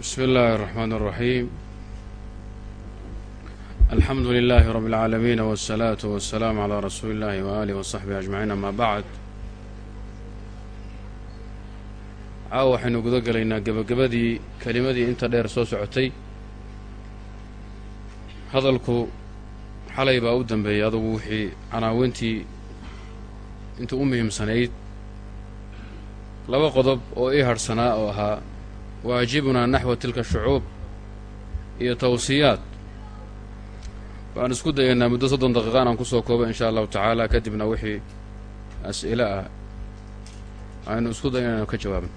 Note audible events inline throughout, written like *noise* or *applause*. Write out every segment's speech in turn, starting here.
بsم الlh الرحمن الرحيم الحمdu للh رب العاalمين والصلاaة والسلام عlى رsuuل الlh وآله وصaحبه أجمعين أmا bعd caawa waxaynu guda gelaynaa gebagabadii kelimadii inta dheer soo socotay hadalku xalay baa u dambeeyey adugu wixii canaawintii inta u muhiimsanayd laba qodob oo ii harhsanaa oo ahaa waajibunaa naxwa tilka shucuub iyo tawsiyaad waan isku dayaynaa muddo soddon daqiiqa inaan ku soo koobo in sha allahu tacaala kadibna wixii as'ile ah aynu isku dayna inaynu ka jawaabno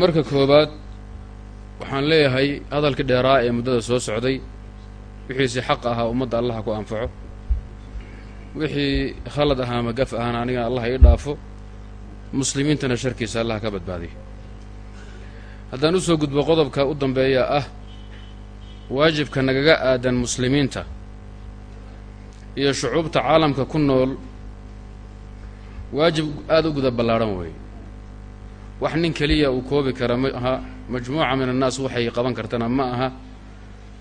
marka koowaad waxaan leeyahay hadalkii dheeraa ee muddada soo socday wixiisi xaq ahaa ummadda allaha ku anfaco. Wixii khalad ahaa ama gaf ahaana aniga allah ii dhaafo muslimiintana sharkiisa allah ka badbaadiyo haddaan u soo gudbo qodobka u dambeeya ah waajibka nagaga aadan muslimiinta iyo shucuubta caalamka ku nool waajib aada u guda ballaadhan weeye. Wax nin keliya uu koobi kara ma aha majmuuca min annaas waxay qaban kartana ma aha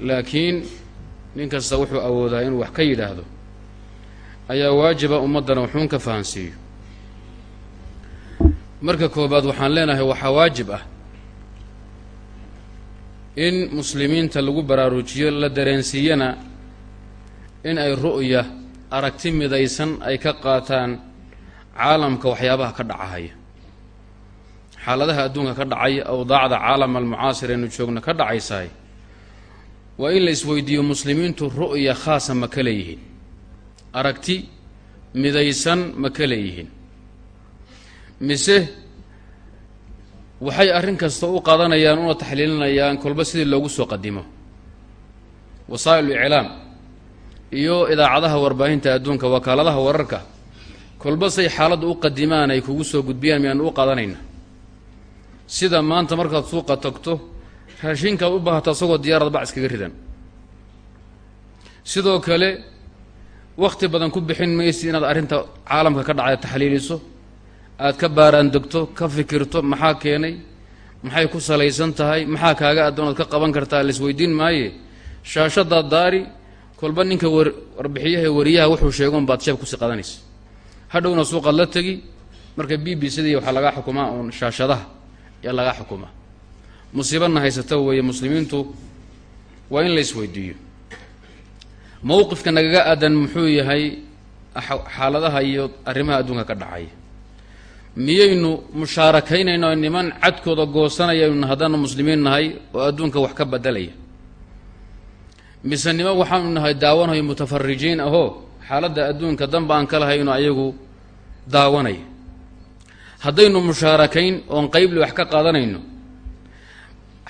laakiin nin kasta wuxuu awoodaa inuu wax ka yidhaahdo. Ayaa waajiba ummaddana wuxuun ka fahansiiyo marka koobaad waxaan leenahay waxaa waajib ah in muslimiinta lagu baraarujiyo la dareensiiyana in ay ru'ya aragti midaysan ay ka qaataan caalamka waxyaabaha ka dhacahaya. Xaaladaha adduunka ka dhacaya awdaacda caalam almucaasir aynu joogno ka dhacaysaay waa in la isweydiiyo muslimiintu ru'ya khaasa ma ka leeyihiin. Aragti midaysan ma ka leeyihiin mise waxay arrin kasta u qaadanayaan una taxliilinayaan kolba sidii loogu soo qadimo. Wasaa'il iclaam iyo idaacadaha warbaahinta adduunka wakaaladaha wararka kolba say xaaladda u qadimaan ay kugu soo gudbiyaan miyaanu u qaadanayna. Sida maanta markaad suuqa tagto raashinkaad u baahato asagoo diyaarad bac iskaga ridan. Sidoo kale wakhti badan ku bixin maysi inaad arrinta caalamka ka dhacda taxliiliso aad ka baaraan degto ka fikirto maxaa keenay? Maxay ku salaysan tahay? Maxaa kaaga addoonaad ka qaban kartaa? Laisweydiin maaye? Shaashadaad daari kolba ninka war warbixiyaha wariyaha wuxuu sheegoon baad sheeb ku sii qadanaysa hadhowna suuqaad la tegi marka b b cdii waxaa lagaa xukumaa uun shaashadaha yaa lagaa xukumaa. Musiibana haysata weeye muslimiintu waa in la isweydiiyo mowqifka nagaga aadan muxuu yahay xaaladaha iyo arrimaha adduunka ka dhacaya miyaynu mushaarakaynayno niman cadkooda goosanayaynu haddaanu muslimiin nahay oo adduunka wax ka bedelaya. Mise niman waxaanu nahay daawanayo mutafarijiin ahoo xaaladda adduunka danba aan ka lahayno ayagu daawanaya. Haddaynu mushaarakayn oon qeybli wax ka qaadanayno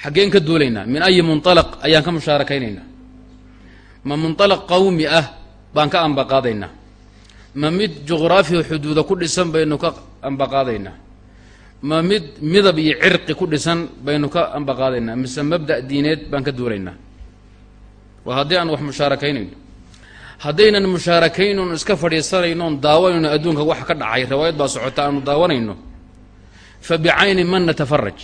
xaggeen ka duulaynaa min ayi munطalaq ayaan ka mushaarakaynayna. Ma munطalaq qawmi ah baan ka ambaqaadaynaa. Ma mid juqraafiya xuduuda ku dhisan baynu ka ambaqaadaynaa ma mid midab iyo cirqi ku dhisan baynu ka ambaqaadaynaa mise mabda' diineed baan ka duulaynaa. Waa haddii aan wax mushaarakaynayno. Haddaynan mushaarakaynun iska fadhiisanaynoon daawanayno adduunka waxa ka dhacay riwaayad baa socota aanu daawanayno. Fa bicayni man natafaraj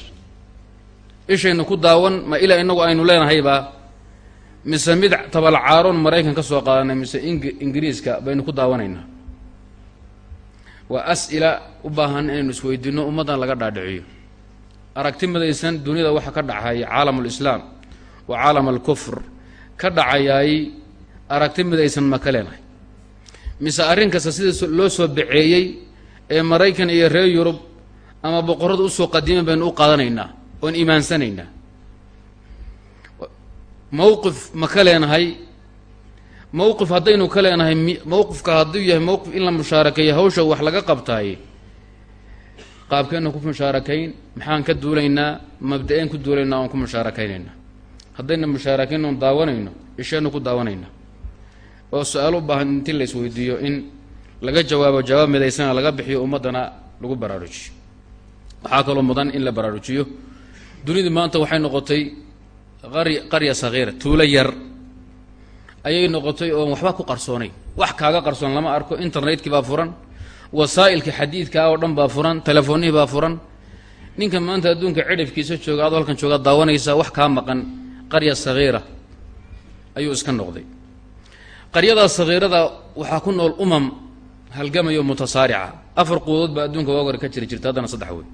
ishaynu ku daawan ma ilaa inagu aynu leenahaybaa mise mid tabalcaaroon maraykan ka soo qaadanay mise ingiriiska baynu ku daawanaynaa waa as-ila u baahan inaynu isweydiinno ummaddan laga dhaadhiciyo. Aragti midaysan duniyada waxa ka dhacaya caalam alislaam wa caalam alkufr ka dhacayaay aragti midaysan ma ka leenahay. Mise arrin kasta sida loo soo baceeyey ee maraykan iyo reer yurub ama boqorrada u soo qadiman baynu u qaadanaynaa oon iimaansanaynaa. Mowqif ma ka leenahay mowqif haddaynu ka leenahay mowqifka hadduu yahay mowqif in la mushaarakeeyo hawsha wax laga qabtaaye qaabkeennu ku mushaarakayn maxaan ka duulaynaa mabda-een ku duulaynaa oon ku mushaarakaynayna. Haddayna mushaarakayn oon daawanayno isheennu ku daawanayna. Oo su'aal u baahan inti la isweydiiyo in laga jawaabo jawaab midaysana laga bixiyo ummaddana lagu baraarujiyo. Waxaa kaloo mudan in la baraarujiyo. Dunidu maanta waxay noqotay qari qarya sagiira tuulo yar ayay noqotay oon waxba ku qarsoonayn wax kaaga qarsoon lama arko internetkii baa furan wasaa'ilka xadiidkaa oo dhan baa furan telefoonnihii baa furan. Ninka maanta adduunka cidhifkiisa jooga adoo halkan joogaa daawanaysaa wax kaa maqan qarya sagiira ayuu iska noqday. Qaryadaa sagiirada waxaa ku nool umam halgamayo mutasaarica. Afar quwadood baa adduunka waag hore ka jiri jirta haddana saddex wey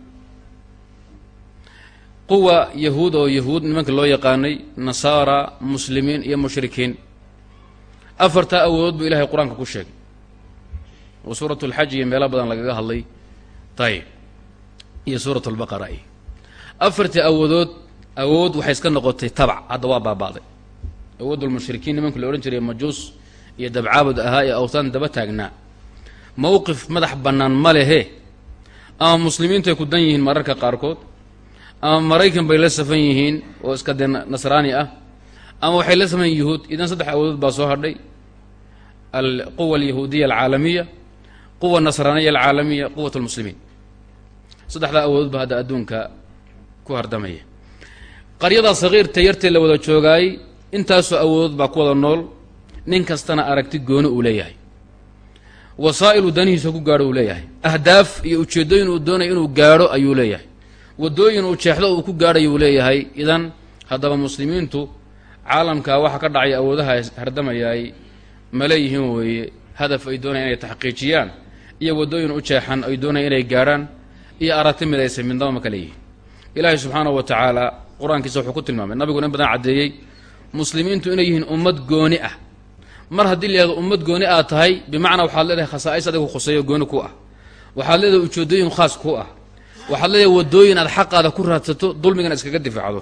quwa yahuud oo yahuud nimanka loo yaqaanay nasaara muslimiin iyo mushrikiin afartaa awoodood buu ilahay qur'aanka ku sheegay. Oo suurat lxaj iyo meelo badan lagaga hadlay. Ayib iyo suurat lbaqara iyo afartii awoodood awood waxay iska noqotay tabac hadda waa baaba'day. Awood lmushrikiin nimanka la odhan jiray majuus iyo dabcaabud ahaa ee awtaan daba taagnaa mowqif madax bannaan ma lehe. Ama muslimiintay ku dan yihiin mararka qaarkood. Ama maraykan bay la safan yihiin oo iska dee nasraani ah. Ama waxay la safan yuhuud. Idan saddex awoodood baa soo hadhay alquwa alyahuudiya alcaalamiya quwa nasraaniya alcaalamiya quwat lmuslimiin saddexdaa awoodood ba hadda adduunka ku hardamaya qaryadaa sagiirta yartee la wada joogaayey intaasoo awoodood baa ku wada nool nin kastana aragti gooni uu leeyahay wasaa'ilu danihiisa ku gaadho uu leeyahay ahdaaf iyo ujeeddooyin uu doonayo inuu gaadho ayuu leeyahay waddooyin uu jeexdo uu ku gaadhayuu leeyahay idan haddaba muslimiintu caalamka waxa ka dhacaya awoodaha hardamayaay ma leeyihiin weeye? Hadaf ay doonayaan inay taxqiijiyaan iyo waddooyin u jeexan ay doonayaan inay gaadhaan iyo aragti midaysa midnaba ma ka leeyihiin. Ilaahay subxaanahu wa tacaala qur'aankiisa wuxuu ku tilmaamay nabiguna in badan caddeeyey muslimiintu inay yihiin ummad gooni ah. Mar haddii la yihahdo ummad gooni aad tahay bimacnaa waxaad leedahay khasaa'is adigu khuseeyo gooni ku ah. Waxaad leedahay ujeeddooyin khaas ku ah. Waxaad leedahay waddooyin aad xaqaada ku raadsato dulmigana iskaga difaacdo.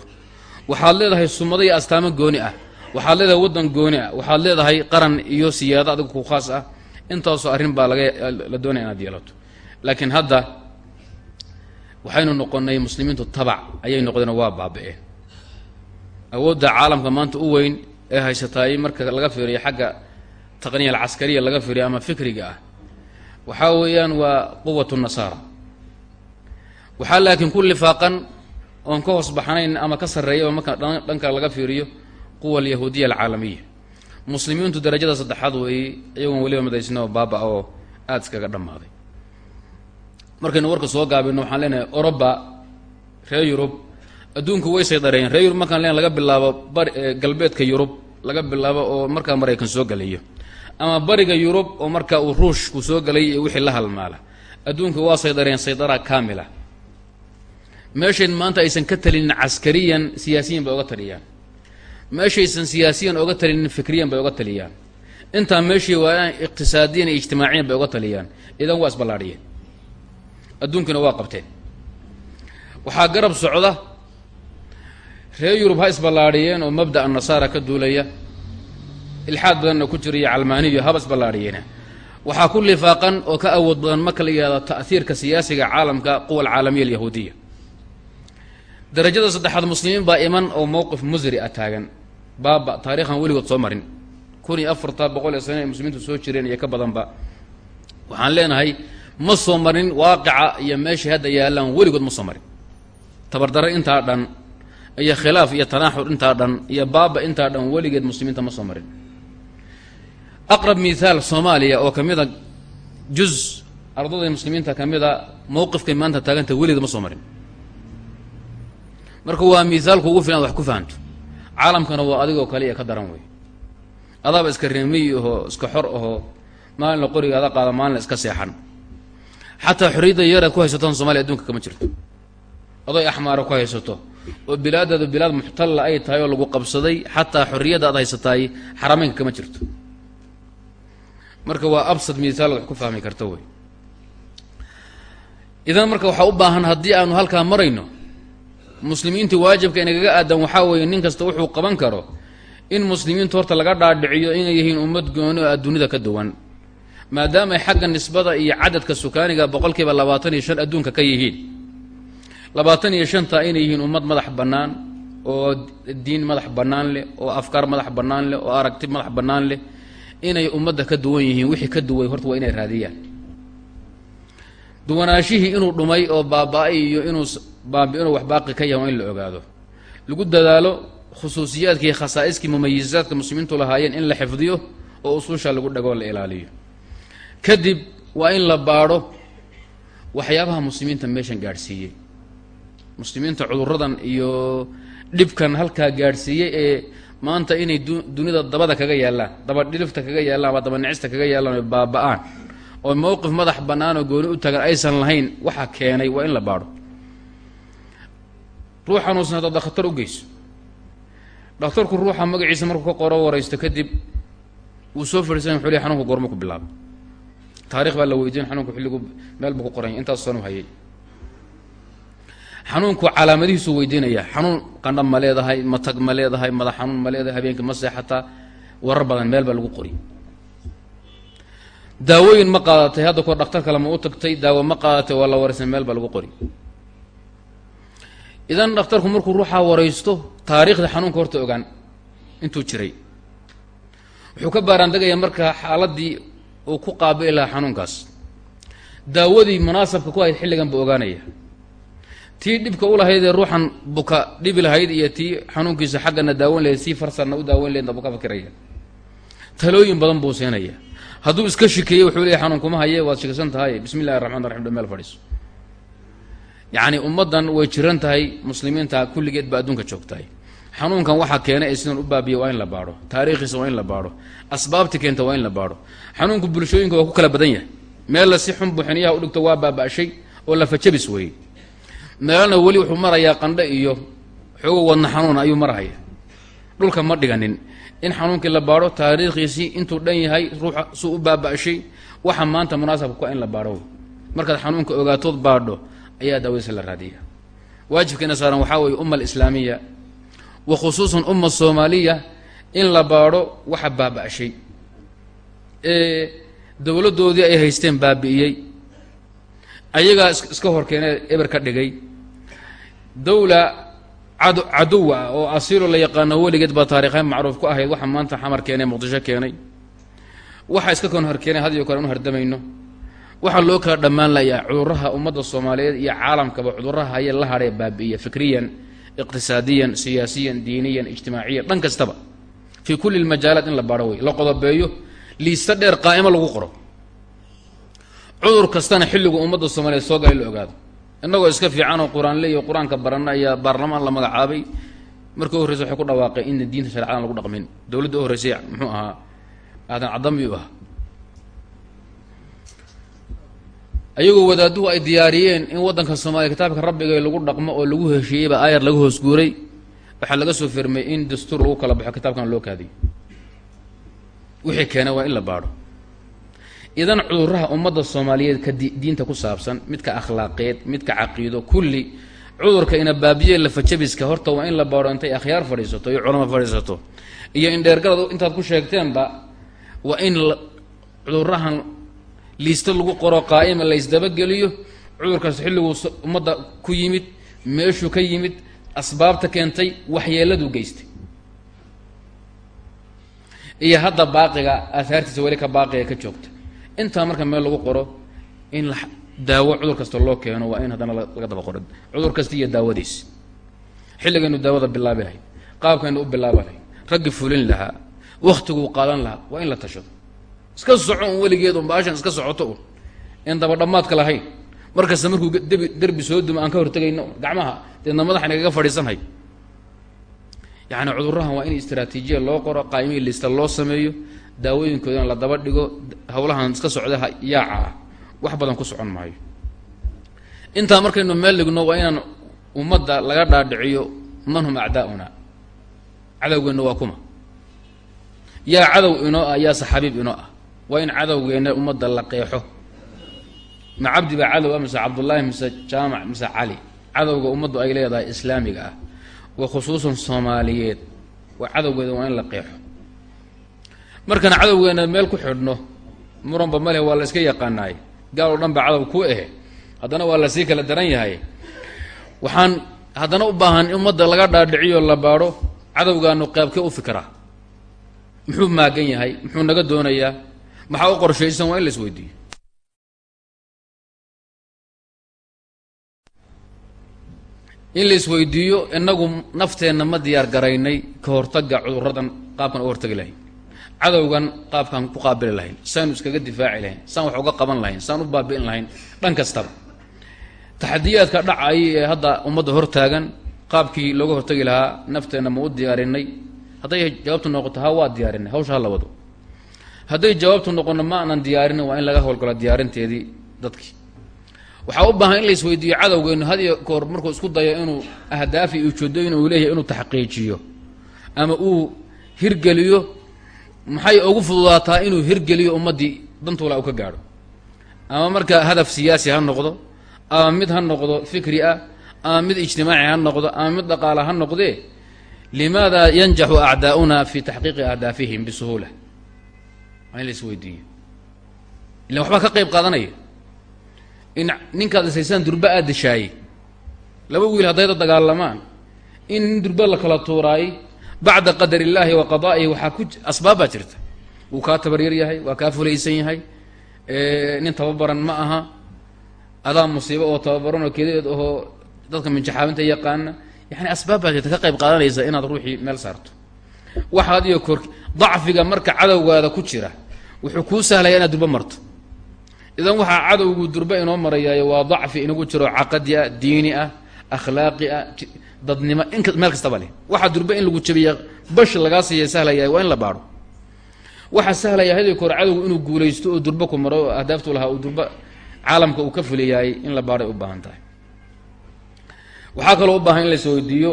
Waxaad leedahay sumado iyo astaamo gooni ah waxaad leedahay waddan gooni ah. Waxaad leedahay qaran iyo siyaado adigu ku khaas ah. Intaasoo arrin baa laga la doonaya inaad yeelato. Laakiin hadda waxaynu noqonnay muslimiintu tabac ayay noqdeen waa baaba-een. Awoodda caalamka maanta u weyn ee haysataay marka laga fiiriyo xagga taqniya alcaskariya laga fiiriyo ama fikriga ah waxaa weeyaan waa quwatu nasaara. Waxaa laakiin ku lifaaqan oon ka hoos baxnayn ama ka sarreeyaba marka dhanka laga fiiriyo quwa alyahuudiya alcaalamiya. Muslimiintu darajada saddexaad weeye iyagoon weliba madaysna oo baaba oo aada iskaga dhammaaday. Markaynu warka soo gaabino waxaan leenahay oroba reer yurub adduunku way saydareeyeen reer yurub markaan leen laga bilaabo bari galbeedka yurub laga bilaabo oo markaa maraykan soo galayo. Ama bariga yurub oo markaa uu ruushku soo galay iyo wixii la halmaala. Adduunka waa saydareen saydara kaamila. Meeshayd maanta aysan ka talinin caskariyan siyaasiyan bay oga taliyaan meeshaysan siyaasiyan oga talinin fikriyan bay oga taliyaan. Intaa meeshii waayaan iqtisaadiyan iyo ijtimaaciyan bay oga taliyaan. Idan waa isballaadhiyeen adduunkina waa qabteen. Waxaa garab socda reer yurub ha isballaadhiyeen oo mabda'a nasaara ka duulaya. Ilxaad badanna ku jira iyo calmaaniyo haba isballaadhiyeena waxaa ku lifaaqan oo ka awood badan marka la yihahdo ta'hiirka siyaasiga caalamka quwa alcaalamiya alyahuudiya. Darajada saddexaad muslimiin baa iman oo mowqif musri a taagan baaba taarikhan weligood soo marin. Kun iyo afarta boqol iyo sane ay muslimiintu soo jireen iyo ka badanba. Waxaan leenahay ma soo marin waaqica iyo meeshay hadda yaallaan weligood ma soo marin. Tabardaro intaa dhan iyo khilaaf iyo tanaaxur intaa dhan iyo baaba intaa dhan weligeed muslimiinta ma soo marin. Aqrab mithaal soomaaliya oo ka mid a juz ardada muslimiinta ka mid a mowqifkay maanta taaganta weligeed ma soo marin. Marka waa mithaalku ugu filan ad wax ku fahanto caalamkana waa adigoo kale iyo ka daran wey adaaba iska reemiyi ahoo iska xor ahoo maalina qorigaada qaada maalina iska seexan. Xataa xorriyadda yareed ku haysataan somaaliya adduunka kama jirto. Adoy axmaara ku haysato oo bilaadaadu bilaad muxtalla ay tahay oo lagu qabsaday xataa xorriyadda aad haysataay xarameynka kama jirto. Marka waa absad mithaal ad wax ku fahmi karta wey idan marka waxaa u baahan haddii aanu halkaa marayno muslimiinta waajibka inagaga aadan waxaa weeye nin kasta wuxuu qaban karo in muslimiinta horta laga dhaadhiciyo inay yihiin ummad gooni oo adduunyada ka duwan. maadaama ay xagga nisbada iyo cadadka sukaaniga boqol kiiba labaatan iyo shan adduunka ka yihiin. labaatan iyo shanta inay yihiin ummad madax bannaan oo diin madax bannaan leh oo afkaar madax bannaan leh oo aragti madax bannaan leh inay ummadda ka duwan yihiin wixii ka duway horta waa inay raadiyaan duwanaashihii inuu dhumay oo baaba-ay iyo inuu baabi'inuu wax baaqi ka yahay waa in la ogaado. Lagu dadaalo khusuusiyaadka iyo khasaa'iskii mumayizaadka muslimiintu lahaayeen in la xifdiyo oo usuusha lagu dhagoo la ilaaliyo. Kadib waa in la baadho waxyaabaha muslimiinta meeshan gaadhsiiyey. Muslimiinta cuduradan iyo dhibkan halkaa gaadhsiiyey ee maanta inay dunida dabada kaga yaallaan daba dhilifta kaga yaallaan ama daba nicista kaga yaallaan oy baaba-aan oo mowqif madax bannaan oo gooni u tagan aysan lahayn waxa keenay waa in la baadho. Ruux xanuunsan haddaad dhakhtar u geyso. Dhakhtarku ruuxa magaciisa markuu ka qoro waraysto kadib wuu soo fadhiisan wuxuu leey xanunka goorma ku bilaaba taarikh baa la weydiin xanunku xilligu meel buu ku qoranya intaas sanu hayay xanuunku calaamadihiisuu weydiinaya xanuun qandha ma leedahay matag ma leedahay madax xanuun ma leedahay habeenkii ma seexataa warar badan meel baa lagu qori daawooyin ma qaadatay hadda kor dhakhtar kale ma u tagtay daawo ma qaadatay waa la waraysan meel baa lagu qori. Idan dhakhtarku markuu ruuxaa waraysto taariikhda xanuunka horta ogaan intuu jiray. Wuxuu ka baaraandegaya markaa xaaladii uu ku qaabili lahaa xanuunkaas. Daawadii munaasabka ku ahayd xilligan buu ogaanaya tii dhibka u lahaydee ruuxan buka dhibi lahayd iyo tii xanuunkiisa xaggana daawan lahayd sii farsanna u daawan lahaydna buu ka fakiraya. Talooyin badan buu siinaya hadduu iska shikeeyey wuxuu leeyahy xanuun kuma haye waad shikisan tahay. Bismi illahi raxmaan raxim dha meel fadhiiso. Yacni ummaddan way jiran tahay muslimiinta kulligeed ba adduunka joogtahay. Xanuunkan waxaa keenay ee sidan u baabiya waa in la baadho. Taariikhiisa waa in la baadho. Asbaabti keenta waa in la baadho. Xanuunku bulshooyinka waa ku kala badan yahay. Meella si xun buu xiniyaha u dhigto waa baaba-shay oo lafajabis weeye. Meelana weli wuxuu marayaa qandho iyo xoogo wadna xanuuna ayuu marhaya dhulka ma dhiganin in xanuunkii la baadho taariikhiisii intuu dhan yahay ruuxa suu u baaba-shay waxa maanta munaasabka ku in la baadho markaad xanuunka ogaatood baadho ayaa daawadiisa la raadiya. Waajibkeena saaran waxaa weeye umma alislaamiya wa khusuusan umma soomaaliya in la baadho waxa baaba-shay. Ee dowladdoodii ay haysteen baabi'iyey. Ayagaa iska horkeenee eber ka dhigay. Dawla cad caduwa ah oo asiilo la yaqaano weligeed baa taariikhayn macruuf ku ahayd. Waxa maanta xamar keenay muqdisho keenay. Waxa iska kon horkeenay had iyo kale anu hardamayno. Waxaa loo kala dhammaan layaa cuduraha ummadda soomaaliyeed iyo caalamkaba cuduraha haya la hadhee baabi'iya fikriyan iqtisaadiyan siyaasiyan diiniyan ijtimaaciyan dhan kastaba. Fii kulli lmajaalaat in la baadho wey la qodobeeyo liista dheer qaa'imo lagu qoro. Cudur kastana xilligu ummadda soomaaliyeed soo galay la ogaado innagoo iska fiican oo qur'aan leeyaho qur'aanka barana ayaa baarlamaan la magacaabay. Markii u horreysa waxay ku dhawaaqeen in diinta sharecadan lagu dhaqmin. Dowladda u horreysay muxuu ahaa? Aadan cadami u ahaa. Ayagoo wadaaduhu ay diyaariyeen in waddanka soomaaliya kitaabka rabbiga lagu dhaqmo oo lagu heshiiyey baa aayar laga hoos guuray waxaa laga soo firmay in dastuur lagu kala baxo kitaabkan loo kaadiyo wixii keenay waa in la baadho idan cuduraha ummadda soomaaliyeed ka diinta ku saabsan midka akhlaaqeed midka caqiido kulli cudurka ina baabiye lafajabiska horta waa in la baadho intay akhyaar fadhiisato iyo culamo fadhiisato. Iyo indheergarad intaad ku sheegteenba waa in cudurahan liista lagu qoro qaa'ima la ysdabageliyo cudurkaas xilliguu ummadda ku yimid meeshuu ka yimid asbaabta keentay waxyeeladuu geystay. Iyo hadda baaqiga aahaartiisa weli ka baaqiga ka joogta intaa marka meel lagu qoro in la daawo cudur kasta loo keeno waa in haddana laga daba qoro cudur kasta iyo daawadiis. Xilligaynu daawada bilaabi lahay qaabkaynu u bilaabi lahay raggi fulin lahaa waktiguu qaadan lahaa waa in la tashado. Iska soco un weligeed un baashan iska socoto un. In daba dhammaadka lahayn markasta markuu derbi soo dumo aan ka hortegayno gacmaha deedna madaxa nagaga fadhiisanhay yacni cudurahan waa in istraatiijiya loo qoro qaa'imihii lista loo sameeyo daawooyinkoodana la daba dhigo howlahan iska socda yaaca ah wax badan ku socon maayo. Intaa markaynu meel dhigno waa inaan ummadda laga dhaadhiciyo man hum acdaa'una. Cadowgeenna waa kuma. Yaa cadow inoo ah yaa saxaabiib inoo ah. Waa in cadowgeenna ummadda la qeexo. Ma cabdi baa cadow ah mise cabdullaahi mise jaamac mise cali. Cadowga ummaddu ay leedahay islaamiga ah wa khusuusan soomaaliyeed. Waa cadowgeeda waa in la qeexo. Markaan cadowgeena meel ku xidhno muranba maleh waa la iska yaqaanaay. Gaal oo dhan baa cadow ku ehe haddana waa la sii kala daran yahay. Waxaan haddana u baahan in ummadda laga dhaadhiciyo la baadho cadowgaanu qaabkee u fikiraa. Muxuu maagan yahay muxuu naga doonayaa maxaa u qorshaysan waa in la isweydiiyo in la isweydiiyo inagu nafteenna ma diyaar garaynay ka hortagga cuduradan qaabkan uga hortagi lahayn. Cadowgan qaabkaan ku qaabili lahayn. Saanu iskaga difaaci lahayn. Saan wax uga qaban lahayn. Saan u baabi'in lahayn. Dhan kastaba. Taxadiyaadka dhacay ee hadda ummadda hor taagan qaabkii looga hortagi lahaa nafteenna ma u diyaarinay. Hadday jawaabtu noqoto ha waa diyaarinay. Hawsha ha la wado. Hadday jawaabtu noqono ma aanan diyaarinin waa in laga howlgalo diyaarinteedii dadkii waxaa u baahan in la isweydiiyo cadowgeenu had iyo koor markuu isku dayo inuu ahdaafi iyo ujeedooyin uu leeyahay inuu taxqiijiyo ama uu hirgeliyo maxay ugu fududaataa inuu hirgeliyo ummaddii dantuula u ka gaadho? Ama marka hadaf siyaasi ha noqdo ama mid ha noqdo fikri ah ama mid ijtimaaci ha noqdo ama mid dhaqaala ha noqdee limaada yanjaxu acdaa'una fi taxqiiqi ahdaafihim bisuhuula waa in la isweydiiyo. Ilan waxbaa ka qayb qaadanaya in ninkaad isaysaan durba aad dashaaye laba wiil haddayda dagaalamaan. In nin durba la kala tuuraayey bacda qadar illaahi wa qadaa'ihi waxaa ku asbaab baa jirta. Wuu kaa tabaryar yahay waa kaa fulaysan yahay. Nin tababaran ma aha. Adaa musiibo oo tababaran oo kedadeed oo dadka minjaxaabinta yaqaana yani asbaab baa jirta ka qayb qaadanaysa inaad ruuxii meel saarto. Waxaad iyo kor dacfiga marka cadowgaada ku jira wuxuu kuu sahlaya inaad durba marto idan waxaa cadowgu durba inoo marayaayo waa dacfi inagu jiro caqadi ah diini ah akhlaaqi ah dadnimo meel kastaba leh. Waxaa durba in lagu jabiya bash lagaa siiya sahlayahay waa in la baadho. Waxaa sahlaya hadi koor cadowgu inuu guulaysto oo durba ku maro oo ahdaaftu lahaa uu durba caalamka uu ka fuliyaayay in la baadhay u baahan tahay. Waxaa kaloo u baahan in la isweydiiyo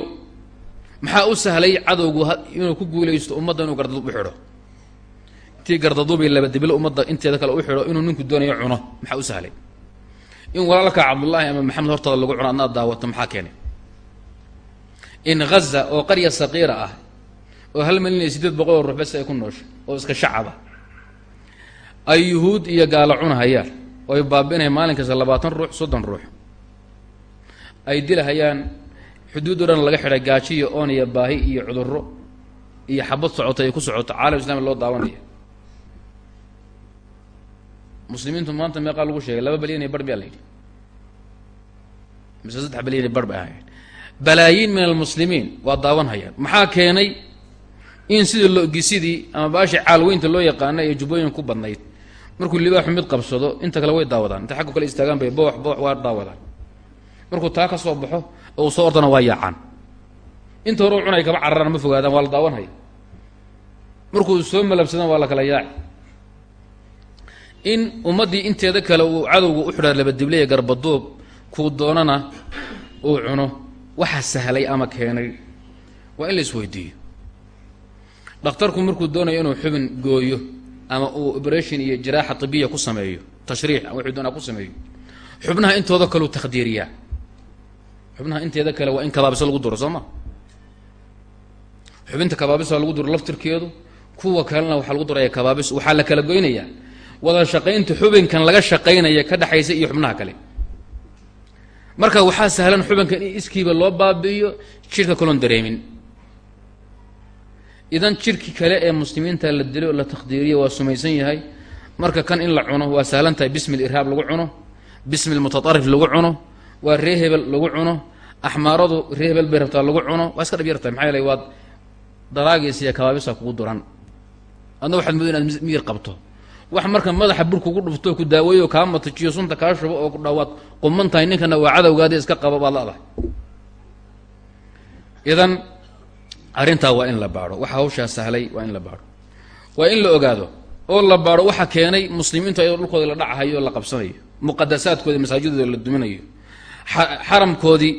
maxaa u sahlay cadowgu inuu ku guulaysto ummadda inuu gardadub u xidho intii gardadubi laba dibilo ummadda inteeda kale u xidho inuu ninku doonayo cuno maxaa u sahlay? In walaalka cabdullaahi ama maxamed hortaada lagu cuno adnaad daawato maxaa keenay? In ghaza oo qarya saqiira ah oo hal milyan iyo siddeed boqol oo ruux ay ku noosho oo iska shacaba ay yuhuud iyo gaalo cunahayaan oo ay baabinayaan maalin kasta labaatan ruux soddon ruux ay dilahayaan xuduud o dhan laga xidhay gaajo iyo oon iyo baahi iyo cudurro iyo xabad socota ay ku socoto caalam islami loo daawanaya muslimiintu maanta meeqaa lagu sheegay laba balyan iyo bar miyaa la yidhi mise saddex balyan iyo bar bay ahayd balaayiin min almuslimiin waa daawanhayaan maxaa keenay in sidii logisidii ama baashi caalweynta loo yaqaana ee jubbooyin ku badnayd markuu libaaxu mid qabsado inta kale way daawadaan inta xagga kale istaagaan bay boox boox waa daawadaan markuu taa ka soo baxo oo uu soo ordana waa yaacaan inta hore u cunay kama cararaan ma fogaadaan waa la daawanhaya markuu soo malabsadana waa la kala yaaci in ummaddii inteeda kale uu cadowga u xidhaa labadiblaya garbaduub kuu doonana uu cuno waxaa sahlay ama keenay? Waa in la isweydiiyo. Dhakhtarku markuu doonayo inuu xubin gooyo ama uu operation iyo jiraaxa tibiya ku sameeyo tashriix wuxuu doonaa ku sameeyo xubnaha intooda kaleu takhdiiriyaa xubnaha inteeda kale waa in kabaabiso lagu duro soo ma? Xubinta kabaabisa lagu duro laftirkeedu kuwa kalena waxaa lagu duraya kabaabis waxaa la kala goynayaa wada shaqaynta xubinkan laga shaqaynaya ka dhexaysa iyo xubnaha kale. Marka waxaa sahlan xubinkan in iskiiba loo baabi'iyo jidhka kaloon dareemin. Idan jidhki kale ee muslimiinta la dilo la takhdiiriyo waa sumaysan yahay. Marka kan in la cuno waa sahlan tahay bismi lirhaab lagu cuno bismi lmutaarif lagu cuno waa ree hebel lagu cuno axmaaradu ree hebel bay rabtaa lagu cuno waa iska dhab yartahay maxaa yeelay waad daraagiis iyo kabaabisa kugu duran. Adna waxaad moodo inaad miyir qabto wax marka madaxa bur kugu dhufto ku daaweeyo kaa matajiyo sunta kaa shubo oo dhawaad quman tahay ninkana waa cadowgaadi iska qaba baad ladahay. Idan arrintaa waa in la baadho. Waxa hawshaa sahlay waa in la baadho. Waa in la ogaado oo la baadho waxa keenay muslimiintu ayadoo dhulkooda la dhacahayo la qabsanayo muqadasaadkoodi masaajidooda la duminayo xaramkoodii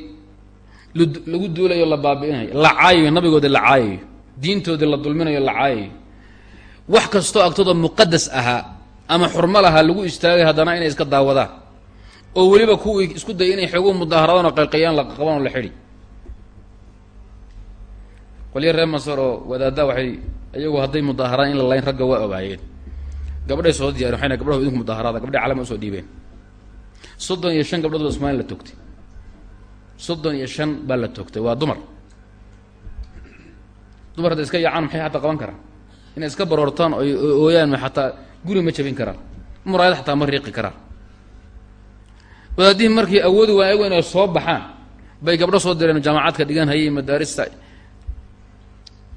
lagu duulayo la baabi'inayo la caayayo nabigoodii la caayayo diintoodii la dulminayo la caayayo wax kastoo agtooda muqadas ahaa ama xurmo lahaa lagu istaagay haddana inay iska daawadaan oo weliba kuwii isku dayay inay xoogu mudaaharadan oo qayqayaan la qaban oo la xidhi. Qolyo reer masar oo wadaaddaa waxay iyagu hadday mudaaharaan in la layn ragga waa ogaayeen. Gabdhay soo diyaaren waxayna gabdhaho idinku mudaaharaada gabdhay calama u soo dhiibeen. Soddon iyo shan gabdhood ismaail la toogtay. Soddon iyo shan baa la toogtay waa dumar. Dumar hadda iska yaacaan maxay xataa qaban karaan inay iska baroortaan oy ooyaan ma xataa guri ma jabin karaan muraayad xataa ma riiqi karaan. Wadaadihii markii awoodi waa inay soo baxaan bay gabdho soo direen jaamacaadka dhigan hayay madaarista